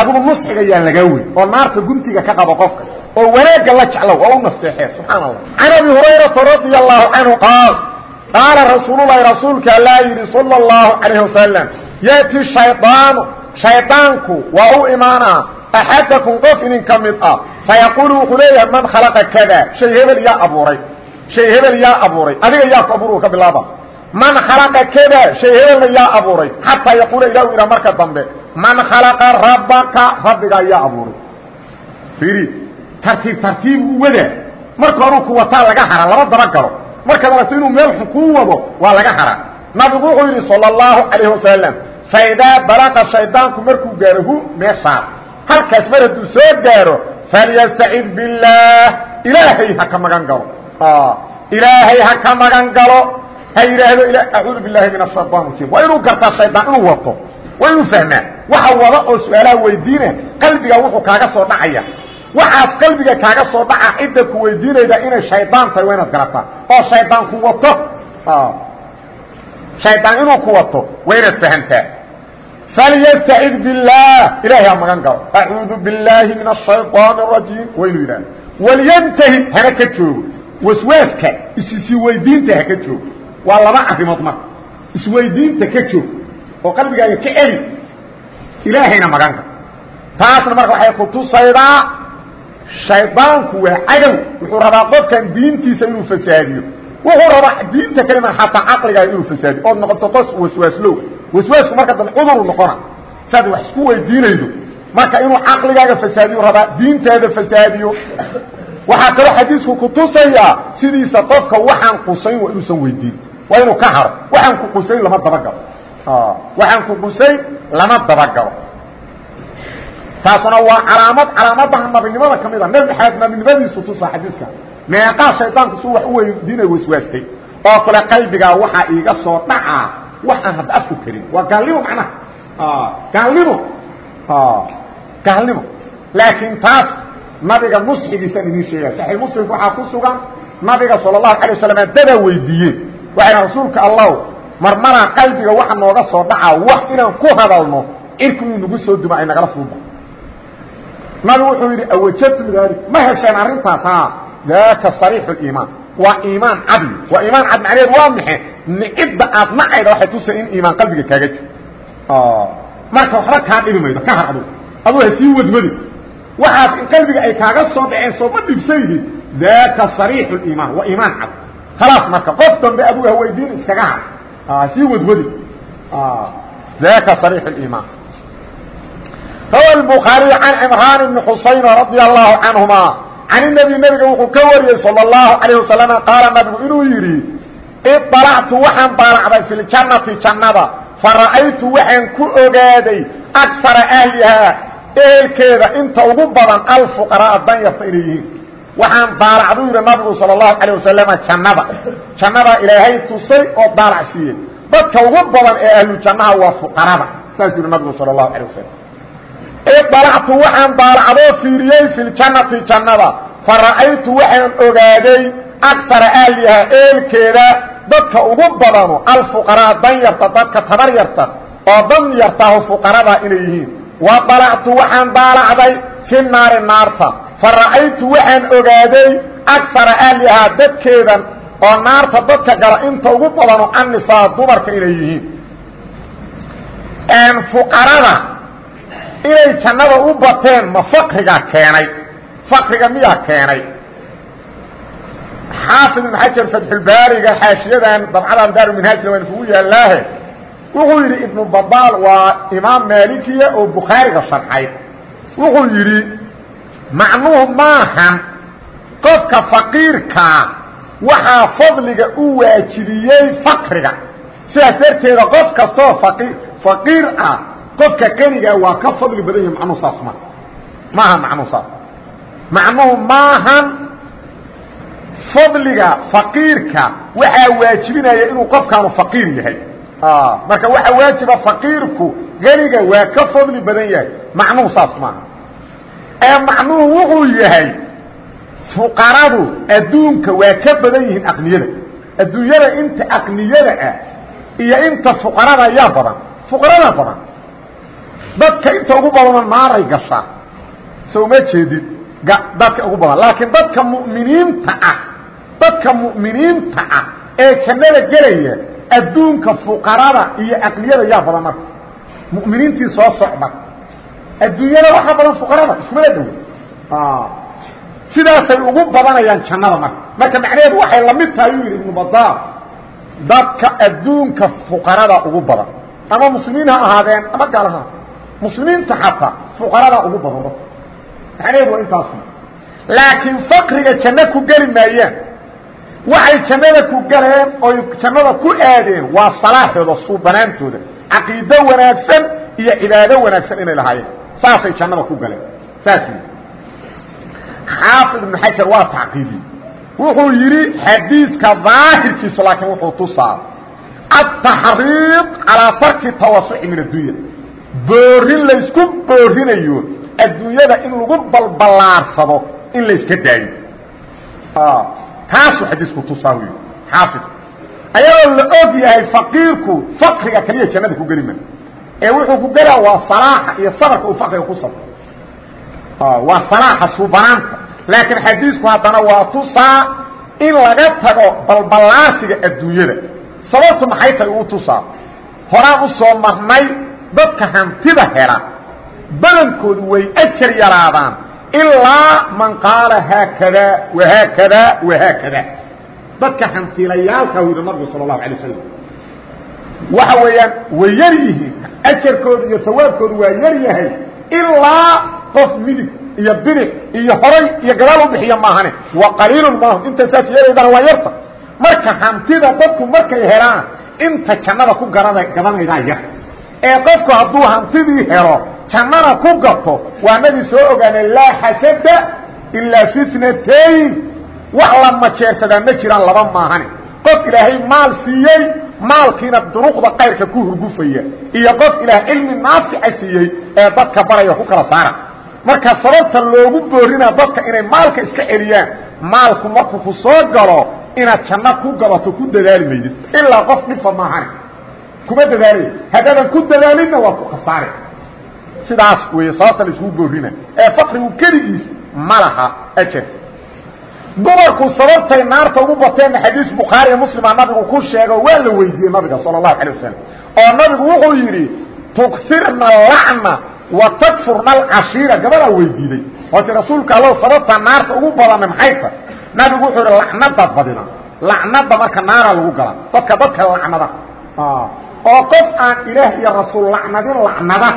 adigu nusxiga yaan lagaa weyn oo naarta guntiga ka qabo qofka oo wanaagga la jeclow oo u nasteexee subxaana allah can abi hurayrata radia allahu canhu qaal qaala rasuululahi rasuulka allaa yidhi sala allahu calayh wasalam yaati shaydaanu shaydaanku waa u imaanaa axadakum qof idin ka mid ah fayaquulu wuxuu leeyahay man khalaqa kada shay hebel yaa abuuray shay hebel yaa abuuray adiga yaa ku abuur ka bilaaba man khalaqa kada shay hebelna yaa abuuray xataa yaquula ilah u ihaa marka dambe man khalaqa rabbaka rabbigaa yaa abuuray fiiri tartiib tartiib u wadaa marka horuu ku wataa laga hara lama dabagalo markaad aragto inuu meel xun kuu wado waa laga hara nabigu wuxuu yidhi salى اllahu calayh wasalam faidaa balaqa shaydaanku markuu gaaro hu meeshaas halkaas mar hadduu soo gaaro falyastacid biاllaah ilaahay ha ka magan galo. Ilaahay ha ka magan galo. Ha yidhaahdo acuudu bilahi min ashayطan rajim waa inuu gartaa shaydaan inuu wato. Waa inuu fahmaa. Waxa wada oo su'aalaha weydiina qalbiga wuxuu kaaga soo dhacaya. Waxaas qalbiga kaaga soo dhaca cidda ku weydiinayda inay shaydaan tahay waa inaad garataa oo shaydaan ku wato. Shaydaan inuu ku wato waa inaad fahamtaa falyastacid biاllaah ilahay ha magan galo acuudu biاllaahi min الshayطaan الrajiim waa inuu yidhahdo walyantahi hana ka joogo waswaaska isisi weydiinta ha ka joogo waa laba arrimood marka isweydiinta ka joog oo qalbigaaga ka eli ilaahayna magan galo taasna marka waxay kutusaydaa shaydaanku waa cadow wuxuu rabaa qofkan diintiisa inuu fasaadiyo wuxuu rabaa diinta kalima xataa caqligaaga inuu fasaadiyo ood noqoto qos waswaaslow waswaasku marka dambe cuduru noqona saad wax isku weydiinaydo. Marka inuu caqligaaga fasaadiyo rabaa diintaada fasaadiyo. Waxaa kaloo xadiisku kutusayaa sidiisa qofka waxaan qusayn waa inuusan weydiin. Waa inuu ka haro. Waxaan ku qusayn lama dabagalo waxaan ku qusayn lama dabagalo taasuna waa calaamad calaamadaha nabinimada ka mid a nebi maxamed nabinimadiisu tusa xadiiska. Meeqaa shaydaanku su wax u weydiinay waswaastay. Oo kale qalbigaa waxaa iiga soo dhacaa wax aan hadda afku karin. Waa gaalnimo macnaha. Gaalnimo. Gaalnimo. Laakiin taas nabiga nusxigiisaan idiin sheegaya saxiix muslimka waxaa ku sugan nabiga sala allahu alay wasalam dadaa weydiiyeen waxay rasuulka allah marmaraa qalbiga waxa nooga soo dhacaa wax inaan ku hadalno cirku inuu nagu soo duma ay nagala fuuda. Nabigu wuxuu yidhi awajadtum daalik ma hesheen arrintaas ha daaka sariix iimaan waa iimaan cadli waa iimaan cad macnaheed waa maxe nicibda aad nacayda waxay tusa in iimaan qalbiga kaaga jiro marka waxba kaa dhibi maydo ka har adug aduu ha sii wadwadi waxaas in qalbiga ay kaaga soo dhaceen sooma dhibsaydid daaka sariix iimaan waa iimaan cad khalaas marka qof dambe adugu haweydiin iskaga har ha sii wadwadi daaka sariix iimaan rawa الbخaariي can cmraan بn xusayn radي الlahu canهuma can النbi nebiga wuxuu ka wariyey salى الlahu عalيه wasalam qaala nabigu inuu yidhi iطalactu waxaan daalacday fi ljannati jannada fara'aytu waxaan ku ogaaday أksara ahlihaa ehelkeeda inta ugu badan alfuqaraaa danyarta inay yihiin waxaan daalacdu yidhi nabigu salى الlahu عalيه wasalam jannada jannada ilaahay tusay oo daalac siiyey dadka ugu badan ee ahlu jannaha waa fuqarada saas yidhi nabigu salى الlahu عalيه wasalam idalactu waxaan daalacdoo fiiriyey fi ljannati jannada. Fa ra'aytu waxaan ogaaday aksara ahlihaa eelkeeda dadka ugu badanu alfuqaraa dan yarta dadka tabar yarta oo dan yartahu fuqarada inay yihiin. Wa dalactu waxaan daalacday fi naari naarta. Fa ra'aytu waxaan ogaaday aksara ahlihaa dadkeedan oo naarta dadka gala inta ugu badanu annisaa dumarka inay yihiin inay jannada u bateen ma fakrigaa keenay? Fakriga miyaa keenay? Xaafid ibn xajar fatxulbaariga xaashiyadan dabcadan daaruminhaajna waan kugu yaallaahe wuxuu yidhi ibnu badaal waa imaam maalikiya oo bukhaariga sharxay. Wuxuu yidhi macnuhu maahan qofka faqiirkaa waxaa fadliga u waajibiyey fakriga sidaas darteeda qof kastoo aqii faqiir ah qofka qanigaa waa ka fadli badan yahi macnuhu saas ma. Maaha macnuhu saas. Macnuhu maahan fadliga faqiirka waxaa waajibinaya inuu qofkaanu faqiir yahay. Marka waxaa waajiba faqiirku qaniga waa ka fadli badan yahay. Macnuhu saas maaha. Ee macnuhu wuxuu yahay fuqaradu adduunka waa ka badan yihiin aqniyada. Adduunyada inta aqniyada ah iyo inta fuqarada ayaa badan. Fuqarada badan dadka inta ugu badana naaray gashaa soo ma jeedid dadka ugu badan. Laakiin dadka mu'miniinta ah dadka mu'miniinta ah ee jannada gelaya adduunka fuqarada iyo aqliyada yaa badan marka. Mu'miniintii soo socda. Adduunyada waxaa badan fuqarada ismala dhow. Sidaasay ugu badanayaan jannada marka. Marka macnaheedu waxay la mid tahay uu yidhi ibnu badaar dadka adduunka fuqarada ugu badan. Ama muslimiin ha ahaadeen ama gaalaha muslimiinta xataa fuqarada ugu badan dadka. Macnaheedu intaas laakiin faqriga janno ku geli maayaan waxay jannada ku galeen oy jannada ku aadeen waa salaaxooda suubanaantooda caqiido wanaagsan iyo cibaado wanaagsan inay lahaayeen. Saasay jannada ku galeen. Saas xaafid ibnu xajar waa tacqiibi wuxuu yidhi xadiiska daahirkiisu laakiin wuxuu tusaa ataxriiq calaa tarki tawasuci min addunya boorin laysku boorinayo adduunyada in lagu balbalaarsado in layska daayo. Taasuu xadiisku tusaa wy xaafid ayadoo la og yahay faqiirku fakriga kaliya jannada ku geli ma ee wuxuu ku gelaa waa salaaxa iyo sabarka uu fakriga ku sabro waa salaaxa suubanaanta. Laakiin xadiisku haddana waa tusaa in laga tago balballaarsiga adduunyada. Sababtu maxay tahay uu tusaa? Horaan u soo marnay dadka hantida hela badankoodu way ajar yaraadaan. Ilaa man qaala haakada wahaakada wahaakada dadka hantiilayaalka u yidhi nabigu sal اlahu alay wasalam waxa weeyaan way yar yihiin. Ajarkoodu iyo sawaabkoodu waa yar yahay. Ilaa qof midig iyo biric iyo horay iyo gadaal u bixiya maahane. Wa qaliilun maahu inta saas yeelaydana waa yarta. Marka hantida dadku markay helaan inta jannada ku gadanaydaa yar ee qofku hadduu hantidii helo jannana ku gato waa nagii soo ogaanay laa xasada ilaa fitnatayn wax la majeersadaa ma jiraan laba maahane qof ilaahay maal siiyey maalkiina duruqda kayrka ku hurgufaya iyo qof ilaah cilmi naafica siiyey ee dadka baraya ku kala saara. Marka sababta loogu boorinaa dadka inay maalka iska celiyaan maalku markuu ku soo galo inaad janno ku gabato ku dadaali maydid ilaa qof dhifa maahane kuma dadaalay haddaadan ku dadaalinna waa ku khasaare. Sidaas weeye sababta la iskugu boorina ee fakrigu keligiis ma laha ajar dumarku sababtay naarta ugu bateenna xadiis bukhaariiyo muslima nabigu ku sheego waa la weydiiyey nabiga sala allahu calay oo nabigu wuxuu yidhi tugsirna lacna wa takfurna alcashiira gabadaa weydiiday waati rasuulka allow sababta naarta ugu badanna maxay nabigu wuxuu yidhi lacnada badina. Lacnada marka naara lagu gala. Dadka dadka lacnada oo qof aan ilaah iyo rasuul lacnadin lacnada.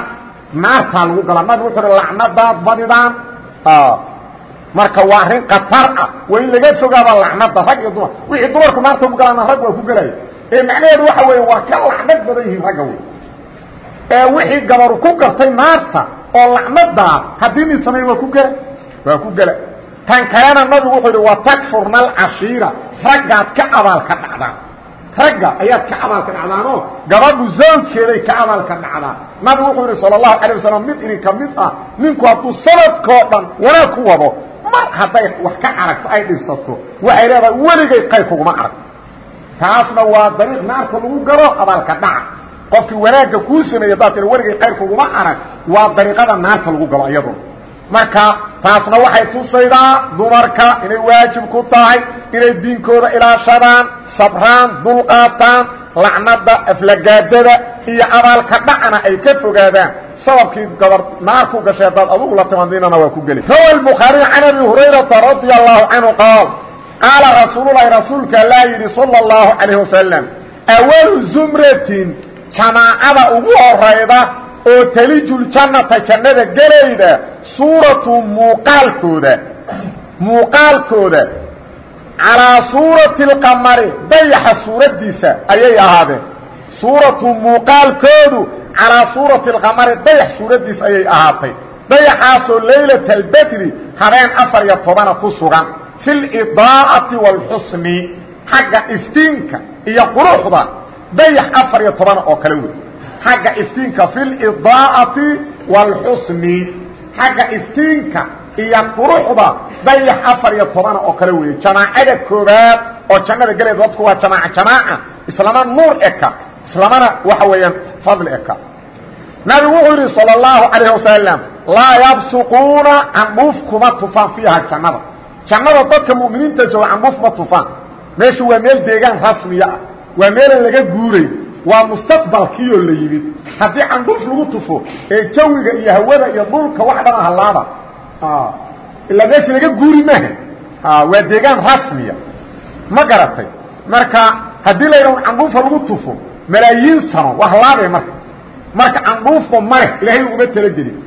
Naartaa lagu gala nabigu wuxuu yidhi lacnadaad badidaan? Marka waa arrin khatar ah. Waa in laga fogaaba lacnada rag iyo dumar. Wixii dumarku naarta ku galaana rag waa ku gelaya ee macnaheedu waxa weeye waa ka lacnad badan yihiin ragga wey ee wixii gabaru ku gartay naarta oo lacnadaa haddii nin samay waa ku gela waa ku gela tan kalena nabigu wuxuu yidhi watakfurna alcashiira raggaad ka abaalka dhacdaan ragga ayaad ka abaalka dhacdaanoo gabadhu zawjkeeday ka abaalka dhacdaan nabigu wuxuu yidhi sala allahu calay wasalam mid idinka mid ah ninku hadduu sanadkoo dhan wanaag ku wado mar hadday wax ka aragto ay dhibsato waxay leedahay weligay qayr kuguma arag taasna waa dariiq naarta lagu galo abaalka dhaca. Qofkii wanaagga kuu sameeye daad tira weligay qayr kuguma arag waa dariiqada naarta lagu galo iyaduna marka taasna waxay tusaydaa dumarka inay waajib ku tahay inay diinkooda ilaashadaan sabraan dulqaataan lacnada aflagaadada iyo abaalka dhacana ay ka fogaadaan sababkii gobor naar ku gashay hadaad adugu la timaadinana waa ku geli rawa الbukhaariي can abi hurayrata radi allahu canhu qaal qaala rasuululahi rasuulka laa yidhi salى اllahu calayh wasalam awalu zumratin jamaacada ugu horayda oo telijuljannata jannada gelayda suuratu muuqaalkooda muuqaalkooda calaa suurati اlqamari dayaxa suuraddiisa ayay ahaadeen suuratu muuqaalkoodu calaa suurati اlqamari dayax suuraddiis ayay ahaatay dayaxaasoo laylat albedri habeen afar iyo tobana ku sugan fi lidaa'ati wاlxusni xagga iftiinka iyo quruxda dayax afar iyo tobana oo kale wey xagga iftiinka fi lidaa'ati wاlxusni xagga iftiinka iyo quruxda dayax afar iyo tobana oo kale weeye jamaacada koobaad oo jannada galeeda dadku waa jamaaca jamaaca islama nuur eka islamana waxa weeyaan fadli eka nabigu wuxuu yidhi salى اlahu alayه wasalam laa yabsuquuna candhuuf kuma tufaan fiiha jannada jannada dadka muminiinta jooga candhuuf ma tufaan meeshu waa meel deegaan rasmiya ah waa meelan laga guuray waa mustaqbalkiioo la yimid haddii candhuuf lagu tufo ee jawiga iyo hawada iyo dhulka wax dhana hallaaba ilaa meesha laga guuri maaha. Waa deegaan rasmiya. Ma garatay? Marka haddii la yidhaho candhuufa lagu tufo malaayiin sano waa halaabee marka. Marka candhuufba maleh ilaahay uguma talagelin.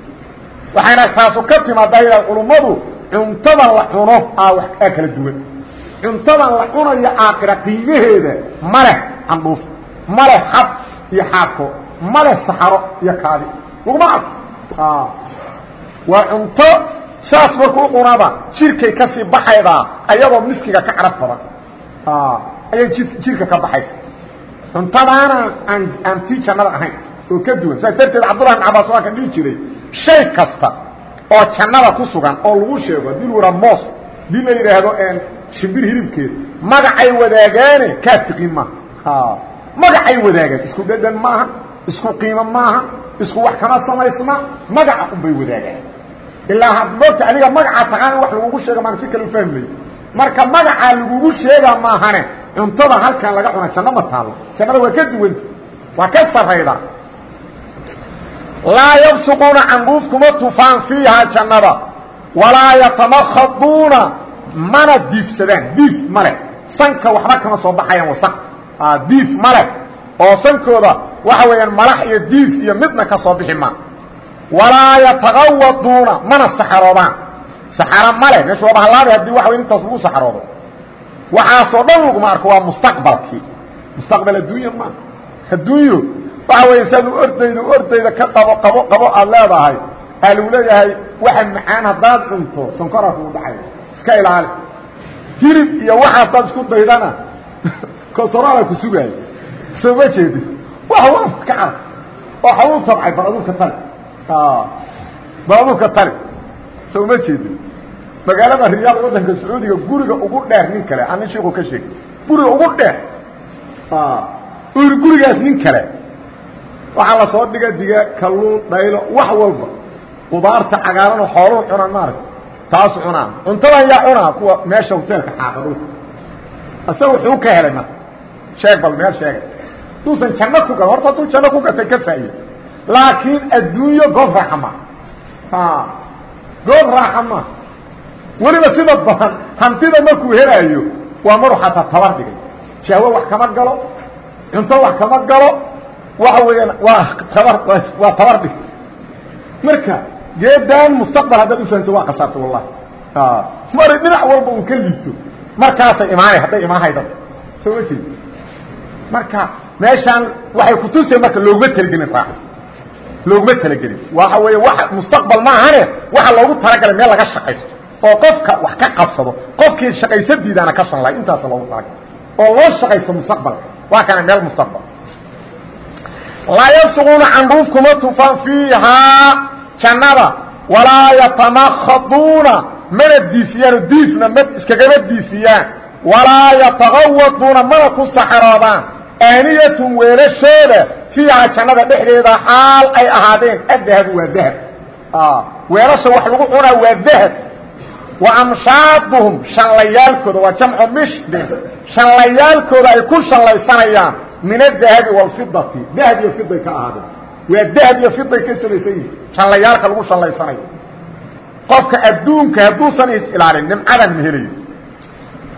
Waxayna taasu ka timaadaa yidhah culummadu cuntada la cuno wax aa kala duwan. Cuntadan la cunayo aakira qiimaheeda maleh candhuuf maleh xab iyo xaako. Maleh saxaro iyo kaadi. Laguma arko. Waa cunto saas marku u cunaba jirkay ka sii baxaydaa ayadoo miskiga ka carab badan ayay jirka ka baxaysa. Cuntadaana aan aan tii ahayn oo ka duwan. Saas darteed cabdullahi bn cabaas waa kan dhihi jiray shay kasta oo jannada ku sugan oo lagu sheego lagu yidhaha moos haddii la yidhaahdo shimbir hilibkeed magacay wadaagaane kaa tiqin maaha. Magacay wadaagaan isku dhadhan maaha isku qiimo maaha isku wax kama samaysna magaca unbay wadaagaan ilaa moogta adiga magacaa taqaana wax lagugu sheega maan si kale u fahmay marka magacaa lagugu sheegaa maahane cuntada halkan laga cuna janno ma taalo jannada waa ka duwanta waa ka sarayda laa yabsuquuna canduuf kuma tufaan fiihaa jannada. Walaa yatamakhaduuna mana diifsadaan. Diif male sanka waxba kama soo baxayaan wasaq diif male oo sankooda waxa weeyaan malax iyo diif iyo midna ka soo bixi ma walaa yatagawaduuna mana saxaroodaan saxaro male meesha waaba halaabay haddii waxa wey intaas lagu saxaroodo waxaasoo dhan laguma arko waa mustaqbalkii mustaqbal adduunya ma adduunyo waxa weeye saad u ordayda u ordayda ka qabo qabo qabo aad leedahay. Aa lagu leeyahay waxa macaan haddaad cunto sankoraa kugu dhacay. Iska ilaali. Hilib iyo waxa haddaad isku daydana. Controola ku sugaayo soo ma jeedi wax waa ka car oo xawuu tabcay bal aduu ka tali bal aduu ka tali soo ma jeedin. Magaalada riyaad waddanka sacuudiga guriga ugu dheer nin kale aan nin shiiku ka sheegay guriga ugu dheer. Uri gurigaas nin kale. Waxaa la soo dhiga diga kalluun dhaylo wax walba. Qudaarta cagaaran oo xooluhu cunaan maaragta. Taasu cunaan. Cuntadan yaa cunaa kuwa meesha hoteelka xaaqa dhulka. Isaga wuxuu ka helay marka. Sheeg bal meel sheega duusan janno ku gat horta hadduu janno ku gatay ka faa'iida laakiin adduunyo goob raaxa ma. Goob raaxa ma. Weliba sida badan hantida markuu helaayo waa maru xataa tabar dhigay. Shahwo wax kama galo cunto wax kama galo waxa weeyaan waa tabar waa tabar dhig marka geedaan mustaqbal haddaad ufahamto waa kasaarta wallahi mari dhinac walba uu ka liito. Markaasay imaanay hadday imaanhayda soo ma jeed marka meeshaan waxay kutusay marka looguma talagelin raaxa looguma talagelin. Waxa weeye wa mustaqbal maahane waxa loogu talagalay meel laga shaqaysto. Oo qofka wax ka qabsado qofkii shaqaysadiidaana ka shan lahay intaasa loogu talagalay. Oo loo shaqaysto mustaqbalka waa kana meel mustaqbal. Laa yabsuquuna candhuuf kuma tufan fiihaa jannada walaa yatamakhaduuna mana diifiyaano diifna ma iskagama diifiyaan. Walaa yatagawaduuna mana ku saxaroodaan aaniyatun weelashooda fiiha jannada dhexdeeda xaal ay ahaadeen. Adahabu waa dahab. Ah, weelasha wax lagu cunaa waa dahab. Wa amshaaduhum shanlayaalkooda waa jamcu mishdi. Shanlayaalkooda ay ku shanlaysanayaan min adahabi waalfidati dahab iyo fiday ka ahaadeen. Waa dahab iyo fiday ka samaysan yihiin shanlayaalka lagu shanlaysanayo. Qofka adduunka hadduusan is ilaalin nimcadan ma helayo.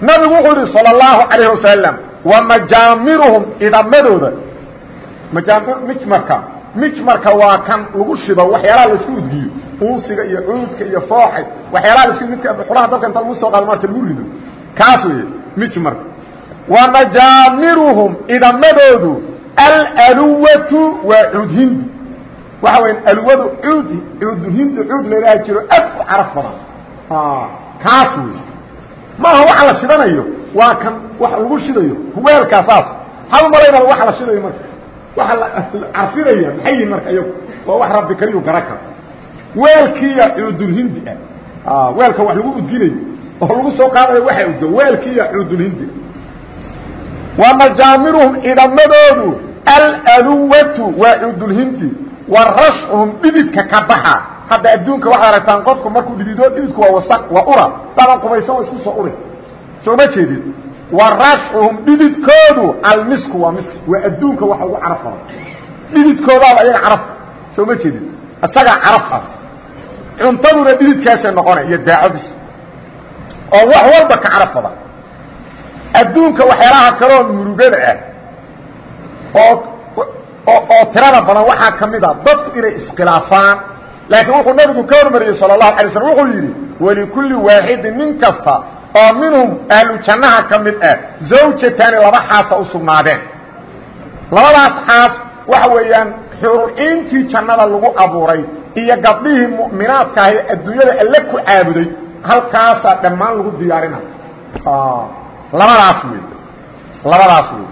Nabigu wuxuu yidhi salى اlahu alayh wasalam wa majaamiruhum idamadooda mijmarka mijmarka waa kan lagu shido waxyaalaha la isku udgiyo uusiga iyo cuudka iyo fooxa waxyaalaha la isku midka xulaha dabka inta lagu soo qaado maarta lagu rido. Kaas weeye mijmarka wa majaamiruhum idamadoodu alaluwatu waa cuudhindi waxa weya alwadu cuud cuudhindi cuud ladhaha jiro aad u caraf badan kaas wey maaha waxa la shidanayo. Waa kan wax lagu shidayo. Weelkaa saas hal malaynaba waxa la shidayo marka. Waxa la carfinaya maxay yihiin marka iyagu waa wax rabbi kaliyu garan karo weelkiiya cuudulhindi ah weelka wax lagu udginayo. Oo lagu soo qaadayo waxa udgo weelkiiya cuudulhindi wa majaamiruhum idamadoodu alaluwatu waa cuudulhindi wa rashcuhum dhididka ka baxa. Hadda adduunka waxaad aragtaan qofku markuu dhidido dhididku waa wasaq waa ura. Dadan qubaysan waa isku soo uri. Soo ma jeedid wa rashcuhum dhididkoodu almisku waa miski. Waa adduunka waxa ugu caraf badan. Dhididkoodaaba ayaga caraf. Soo ma jeedid isagaa caraf ah. Cuntaduna dhididkaasay noqona iyo daacobis oo wax walba ka caraf badan. Adduunka waxyaalaha kaloo murugada ah. Oo oo tirada badan waxaa ka mid a dadku inay iskhilaafaan. Laakiin wuxuu nabigu ka hormariyey sal اlahu alay slm wuxuu yidhi walikulli waaxidin nin kasta oo minhum ahlu jannaha ka mid ah zawjataani laba xaasa u sugnaadeen. Labadaas xaas waxa weeyaan xurul-iintii jannada lagu abuuray iyo gabdhihii mu'minaadka ahay adduunyada alle ku caabuday halkaasaa dhammaan lagu diyaarina labadaas wey labadaas wey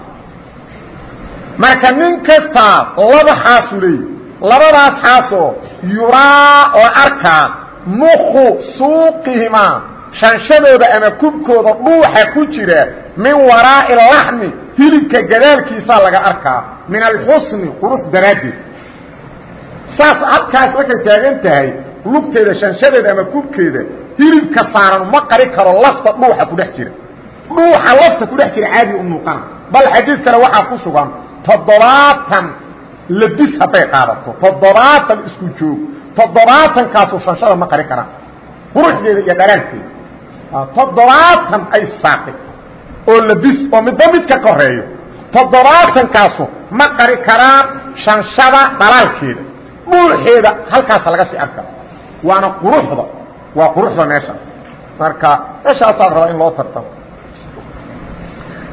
marka nin kastaa laba xaasu leeyi labadaas xaasoo yuraa la arkaa muku suuqihimaa shanshadooda ama kubkooda dhuuxa ku jira min waraa'i laxmi hilibka gadaalkiisaa laga arkaa min alxusni qurux daraaddeed. Saas halkaas markay taagan tahay lugteeda shanshadeeda ama kubkeeda hilibka saaran ma qari karo lafta dhuuxa ku dhex jira. Dhuuxa lafta ku dhex jira caadi u muuqana. Bal xadiis kale waxaa ku sugan toddobaatan labis hadday qaadato toddobaatan isku joog toddobaatankaasu shanshada ma qari karaan quruxdeeda iyo dhalaalkeeda toddobaatan ay saaqay oo labis oo midba mid ka koreeyo toddobaatankaasu ma qari karaan shanshada dhalaalkeeda dhuuxeeda halkaasa laga sii arka. Waana quruxda waa quruxda meeshaas marka meeshaasaa rabaa in loo tartamo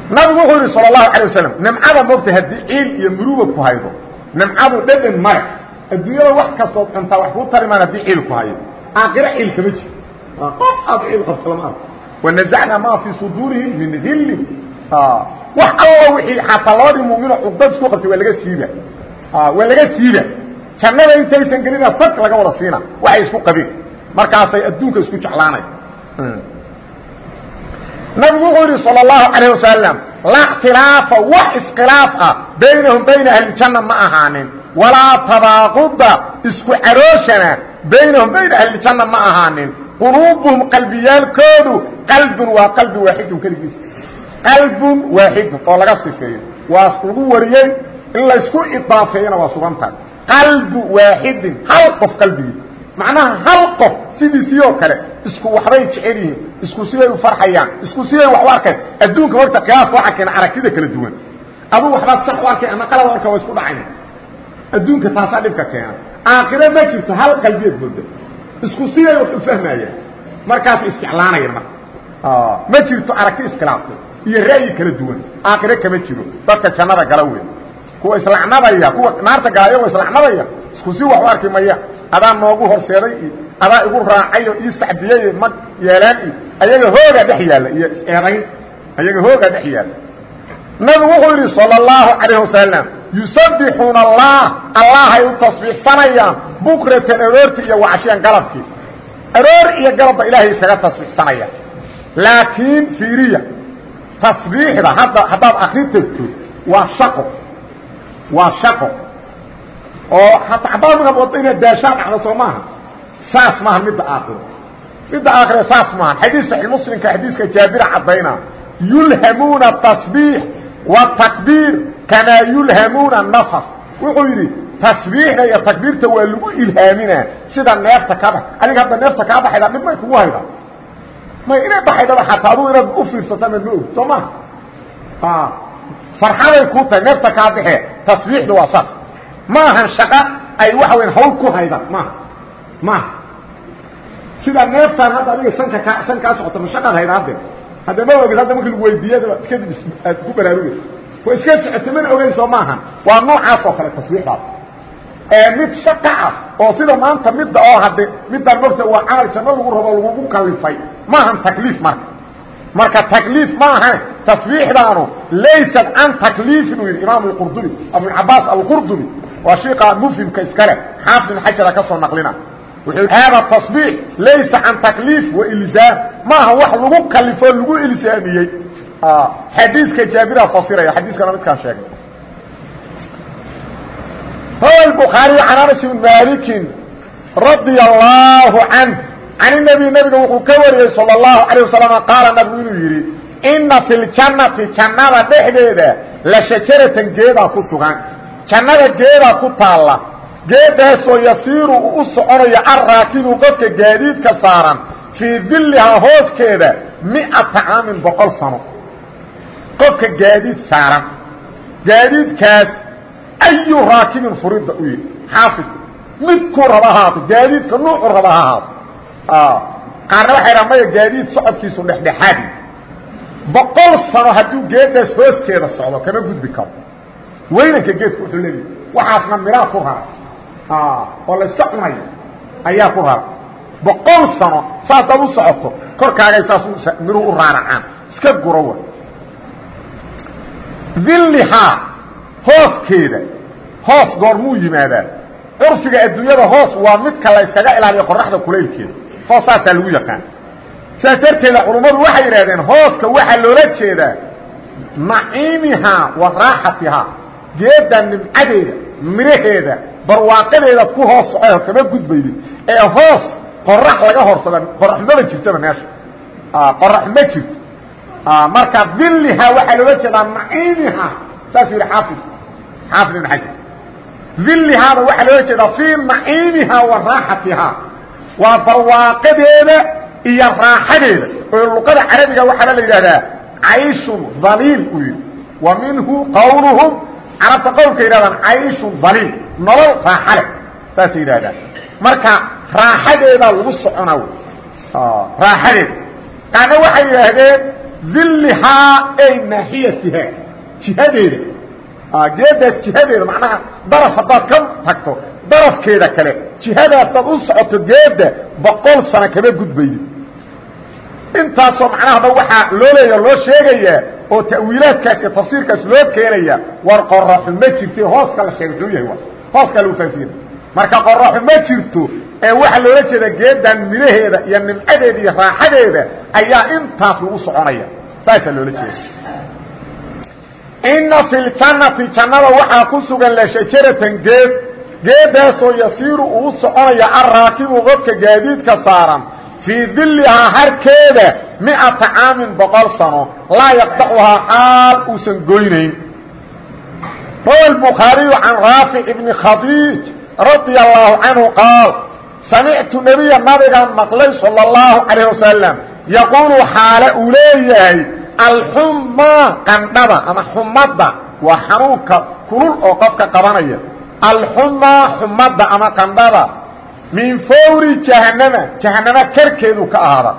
nabigu wuxuu yidhi sal اlahu alay wasalam nimcada mogta haddii ciil iyo muruga ku haydo nimcadu dhedhan male adduunyada wax kastood cuntaa wax kuu tari maan haddii ciil ku hayo aakhiro ciil kama jiro. Qof aad ciil qabto lama arko. Wanazacnaa maa fii suduurihim min hillin wax alla wixii xataa labadii mu'minoo cugdad isku qabtay waa laga siiba waa laga siiba jannada intaysan gelina fag laga wada siina waxay isku qabeen. Markaasay adduunka isku jeclaanay nabigu wuxuu yidhi sal اlahu calayh wasalam laa khtilaafa wax iskhilaaf ah baynahum bayna ahlijanna ma ahaanin. Walaa tabaaquda isku carooshana baynahum bayna ahlijanna ma ahaanin. Quluubuhum qalbiyaalkoodu qalbun waa qalbi waaxidun keligiis. Qalbun waaxidun oo laga sifeeyo waas lagu wariyey in laysku idaafeeyana waa sugan tahay. Qalbu waaxidin hal qof qalbigiis macnaha hal qof sidiisii oo kale isku waxbay jecel yihiin isku siday u farxayaan isku siday wax u arkay adduunka horta qiyaaska waxa keena aragtida kala duwan. Aduu waxbaad sax u arkay ama qalad arka waa isku dhacayna adduunka taasaa dhibka keena. Aakhiro ma jirto hal qalbiyeed mooda isku siday wax u fahmayaan markaas isjeclaanayaan marka. Ma jirto aragti iskilaaftay iyo ra'yi kala duwan. Aakhiro kama jiro. Dadka jannada gala weyn kuwa islacnabaya kuwa naarta gala iyagoo isku si wax u arki maya. Adaa noogu horseeday adaa igu raacay oo ii mag yeelaan ayaga hoogaa dhex iyo is-eedayn ayaga hoogaa dhex yaalla. Wuxuu yidhi salى اlahu calayh wasalam yusabbixuuna allah allahay u tasbiixsanayaan bukratan aroortii iyo wacashiyan galabkii aroor iyo galabba ilaahay iskaga tasbiixsanayaan laakiin fiiriya tasbiixda hadda haddaad akri tegto waa shaqo. Oo hataa haddaad waddo inaad daashaan dhacdo soo maaha. Saas maaha midda aakhiro. Midda aakhire saas maaha. Xadiis saxiix muslimka xadiiska jaabira caddayna. Yulhamuuna tasbiix watakbiir kamaa yulhamuuna nafas. Wuxuu yidhi tasbiixda iyo takbiirta waa lagu ilhaaminaa sida neefta ka bax. Adiga hadda neefta kaa baxayda dhib may kugu hayda. May inay baxaydaba xataa adugu inaad u fiirsata ma og soo maha farxaday kuu tahay neefta kaa baxee tasbiixda waa saas ma ahan shaqo ay waxa weyan hawl ku hayda maaha maaha. Sida neeftaan hadda adiga sanka kaa san kaa socota ma shaqaad hayda hadde? Hadda ma ogid hadda marki lagu weydiiyadaba kadib aad ku baraarugay. Wa iska socota mana ogeyn soo maaha. Waa noocaas oo kale tasbiixdaas ee mid shaqa ah oo sida maanta midda oo hadde middaan mogta waa camal janno lagu rabo lagugu kalifay maahan takliif marka. Marka takliif maaha tasbiixdaanu laysat can takliifin uu yidhi imaam اqurdubi abulcabaas alqurdubi waa shiika mufhimka iskale xaafid xajara ka soo naqlina hada taصbiix laysa can takliif wailzaam maaha wax lagu kalifo lagu ilzaamiyey xadiiska jaabira fasiraya xadiiskana midkaan sheegay rawa bukhaariy can anas ibn malikin radia allaahu canh can inabiy nabiga wuxuu ka wariyey sala allahu calayh wasalam qaala nabigu inuu yidhi inna fi ljannati jannada dhexdeeda la shajaratan geedaa ku sugan. Jannada geedaa ku taalla. Geedaasoo yasiiru uu u soconayo arraakibu qofka gaadiidka saaran fii dillihaa hooskeeda miata caamin boqol sano. Qofka gaadiid saaran. Gaadiidkaas ayu raakibin furida u yidhi. Xaafidku midkuu raba ahaato gaadiidka nuucu raba ha ahaato. Qaarna waxay dhaha maya gaadiid socodkiisu dhexdhexaadi boqol sano hadduu geedaas hooskeeda socdo kama gudbi karo. Weynanka geedku wuxuu leeyahy waxaasna miraa ku rara oo la iska cunayo ayaa ku rara boqol sano saasaad u socoto korkaagay saas miruu u raaracaan. Iska guro wa. Dillihaa hooskeeda hoos goormuu yimaadaa? Curfiga adduunyada hoos waa midka la yskaga ilaaliyo qoraxda kulaylkeeda hoos saasaa lagu yaqaan saas darteeda culummadu waxay yidhahdeen hooska waxaa loola jeedaa naciimihaa wa raaxatihaa geedda nimcadeeda miraheeda barwaaqadeeda ku hoos socoyo kama gudbaydin ee hoos qorax laga horsada qorax maba jirtaba meesha. Qorax ma jirto marka dilihaa waxaa loola jeedaa naciimihaa saasuu yidhi xaafid. Xaafid ibn xajar. Dilihaada waxaa loola jeedaa fii naciimihaa wa raaxatihaa waa barwaaqadeeda iyo raaxadeeda oo luqada carabiga waxaaba la yidhahdaa cayshun daliil uu yidhi. Wa minhu qawluhum carabta qowlka yidhahdaan cayshun daliil nolol raaxa leh saasay yidhahdaan marka raaxadeedaa lagu soconaa raaxadeeda qaarna waxay yidhaahdeen dilihaa ay naaxiyatihaa jihadeeda. Geedaas jihadeeda macnaha daraf haddaad ka tagto darafkeeda kale jihadaasaad u socoto geedda boqol sano kama gudbaydi intaasoo macnahaba waxaa loo leeya loo sheegayaa oo ta'wiilaadkaas iyo tafsiirkaas loo keenaya war qoraxu ma jirto hooska la sheegay muxuu yahay hooskaa lagu faafiyey marka qoraxu ma jirto ee waxaa loola jeeda geedan midhaheeda iyo nimcadeeda iyo raaxadeeda ayaa intaas lagu soconaya. Saasaa loola jeeda. Inna fi ljannati jannada waxaa ku sugan la shajaratan geed geedaasoo yasiiru uu soconaya arraakibu qofka gaadiidka saaran fii dilihaa harkeeda miata caamin boqol sano laa yaqdacuhaa xaal uusan goynayn. Rawa bukhaariyu can raafic bni khadiij radia allaahu canhu qaal samictu nebiya nabigaan maqlay sala اllahu calayh wasalam yaquulu xaale uu leeyahay alxumaa qandhada ama xumadda waa xanuunka kulul oo qofka qabanaya. Alxumaa xumadda ama qandhada min fawri jahanama jahanama karkeedu ka ahaada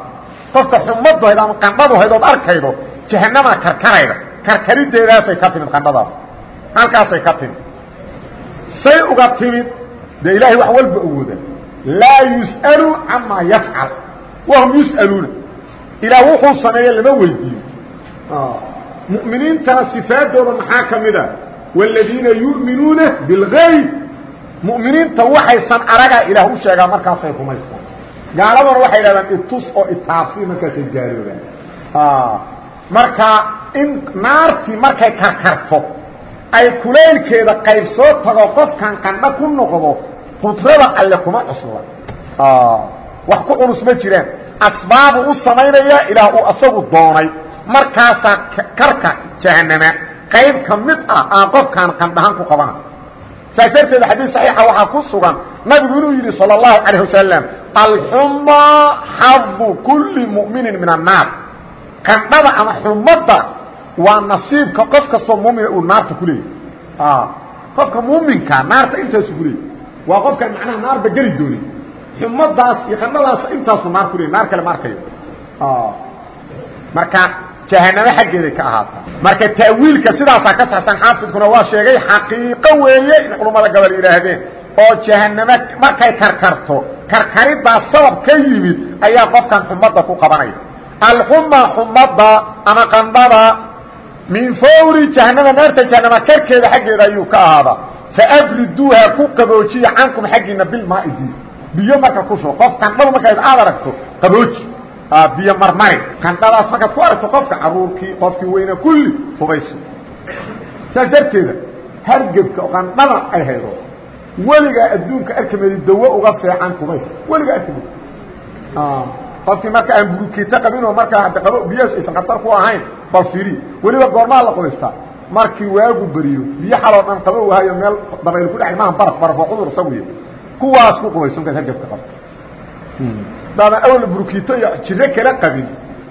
qofka xumadu hayd ama qandhadu hayd ood arkaydo jahanamaa karkarayda karkarideedaasay ka timid qandhadaas. Halkaasay ka timid. Say uga timid dee ilaahay wax walba awooda laa yus'alu camaa yafcal wahum yus'aluuna ilaah wuxuu sameeye lama weydiiyo mu'miniintana sifaadooda maxaa ka mid a wاladiina yu'minuuna biاlgayb mu'miniinta waxaysan aragaa ilaah u sheegaa markaasay rumaystaan. Gaaladana waxay dhahdaan itus oo itaabsi markaasay gaaloobaan. Marka in naartii markay karkarto ay kulaylkeeda qayb soo tago qofkan qandho ku noqdo qudrada alle kuma cusla wax ku culus ma jiraan. Asbaabu u samaynaya ilaah uu asagu doonay. Markaasaa karka jahanama qayb ka mid ah aan qofkaan qandhahaan ku qabana saas darteed xadiis saxiixa waxaa ku sugan nabigu inuu yidhi salى اllahu calayه wasalam alxumaa xadu kuli mu'minin min annaar qandhada ama xumadda waa nasiibka qof kastoo mumina uu naarta ku leeyahy qofka muuminka naarta intaasu ku leeyay waa qofkaan macnaha naarba geli doonin xumadaas iyo qandhadaas intaasu naar ku leeyay naar kale ma arkayo marka jahanamo xaggeeday ka ahaataa marka ta'wiilka sidaasaa ka saxsan xaafidkuna waa sheegay xaqiiqo weeye in culummada gobol yidhaahdeen oo jahanamo markay karkarto karkariddaa sabab ka yimid ayaa qofkan xumadda ku qabanaya. Alxuma xumadda ama qandhada min fawri jahanama naarta jahanama karkeeda xaggeeda ayuu ka ahaadaa faabriduuha ku qaboojiya cankum xaggiina bilmaai biyo marka ku shubo. Qof qandhadu markaad aad aragto qabooji biyo marmari qandhadaas markaad ku aragto qofka caruurkii qofkii weyna kulli hubayso. Saas darteeda hargebka qandhada ay haydo weligaa adduunka arkamedi dawo uga feecan qubays weligaa arkamedi. Qofkii marka aan burukito qabin oo markaa hadda qabo biyahaas aysan khatar ku ahayn bal firi. Weliba goormaa la qubaystaa markii waagu beriyo biyo xaloo dhan qabo wahayo meel dabayl ku dha maaha baraf baraf oo cudur sawiya kuwaas ku qubayso markaad hargabka qabto daadan awla burukito iyo jiro kala qabin.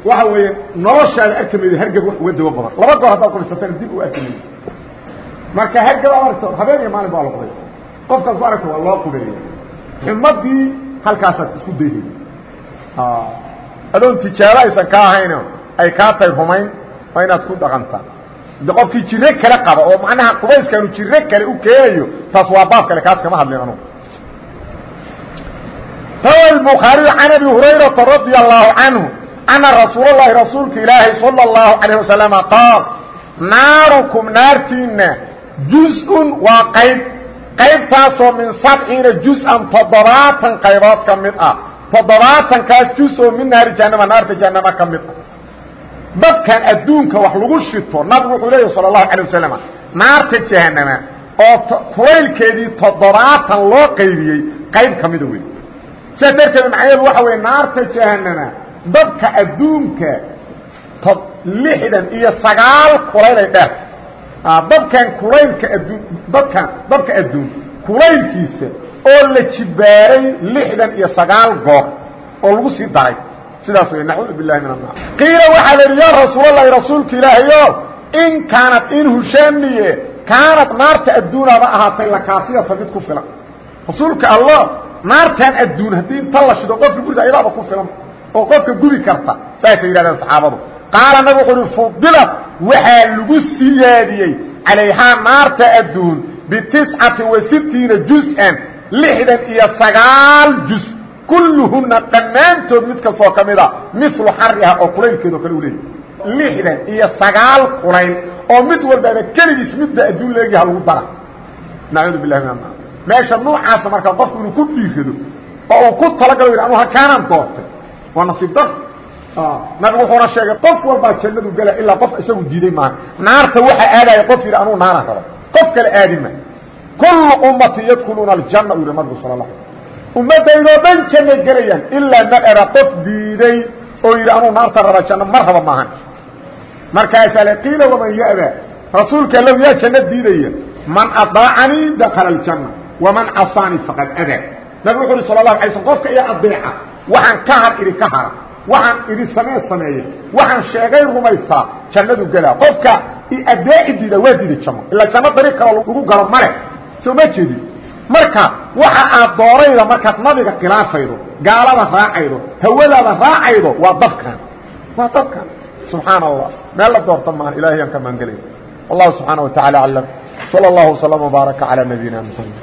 Waxa weeye noloshaada arkamayda hargab wax uga dawo badan. Laba goor haddaad qubaysatana dib u arkamayda marka hargab aad aragto habeen iyo maalin baa la qubaysta. Qofkaad ku aragta waa loo qubeeya xumadii halkaasaad isku dayhay adoon tijaabo aysan ka ahayno ay kaa tahay rumayn waa inaad ku dhaqantaa de qofkii jiro kale qaba oo macnaha qubayskaanu jiro kale u keenayo taas waa baab kale kaas kama hadlin anugu rawa الbخaariyu can abi hurayraةa radي الlahu canhu ana rasuul الlahi rasuulka ilaahay salى الlahu عalيه wasalama qaal naarukum naartiina juz-un waa qayb qaybtaasoo min sabciina juz-an toddobaatan qaybood ka mid ah toddobaatankaas juz oo min naari jahanama naarta jahanama ka mid ah dadkan adduunka wax lagu shito nabigu wuxuu leeyahy salى الlahu عalيه wasalam naarta jahanama oo kulaylkeedii toddobaatan loo qaybiyey qayb ka mida wey sidaa darteed macnaheedu waxa weeye naarta jahanama dadka adduunka lixdan iyo sagaal kulaylay dheer. Dadkan kulaylka adduun dadkan dadka adduun kulaylkiisa oo la jibaaray lixdan iyo sagaal goor oo lagu sii daray. Sidaas wey nacuudu billahi min annaar. Qiila waxaa la yidhi yaa rasuulallahi rasuulka ilaahayo in kaanat in hushaamiye kaanat naarta adduunaaba ahaatay lakaafiyata mid ku filan. Rasuulka allah naartan adduun haddii inta la shido qofka guriga ayadaaba ku filan oo qofka gubi karta saasay yidhahdeen saxaabadu. Qaala nabig wuxu uhi fudilat waxaa lagu siyaadiyey calayhaa naarta adduun bitiscati wa sitiina juz-an lixdan iyo sagaal juz. Kulluhunna dhammaantood mid kastoo ka mid a milu xariha oo kulaylkeedao kale u leeyahy lixdan iyo sagaal kulayl oo mid walbaaba keligiis midba adduun leegyaha lagu dara. Nacuudu min annaar meesha nuucaasa markaa qofku inuu ku dhiirado oo uu ku talagalo yidhi anu halkaanaan doortay. Waa nasiib dar nabigu wuxuuna sheegay qof walbaa jannadu gela ilaa qof isagu diiday maaha. Naarta waxaa aadaya qof yidhi anuu naana rabo. Qof kale aadi ma kullu ummati yadkhuluuna aljanna u yihi nabigu sala la ummaddaydoo dhan jannay gelayaan ilaa ma era qof diiday oo yidhi anuu naarta raba janno mar raba maahan. Markaasaa le qiila waman ya'ba rasuulka allow yaa janno diidaya man adaacanii dakala aljanna waman casaanii faqad adaa nabig wuxu uhi sala allahu alay slm qofka iyo adeeca waxaan ka har idhi ka hara waxaan idhi samee sameeya waxaan sheegay rumaystaa jannadu gelaa qofka adeeci diida waa diiday janno ilaa janno dariiq kaloo lagu galo male soo ma jeedin marka waxa aad doorayda markaad nabiga khilaafaydo gaalada raacaydo hawadaada raacaydo waa dabkan waa dabkan subxaan allah meel la doorta maaha ilahay yaan ka maangelay wallahu subxaana wa tacala aclam slى اllah وsلم وbaarك عlى نabiyina mحamed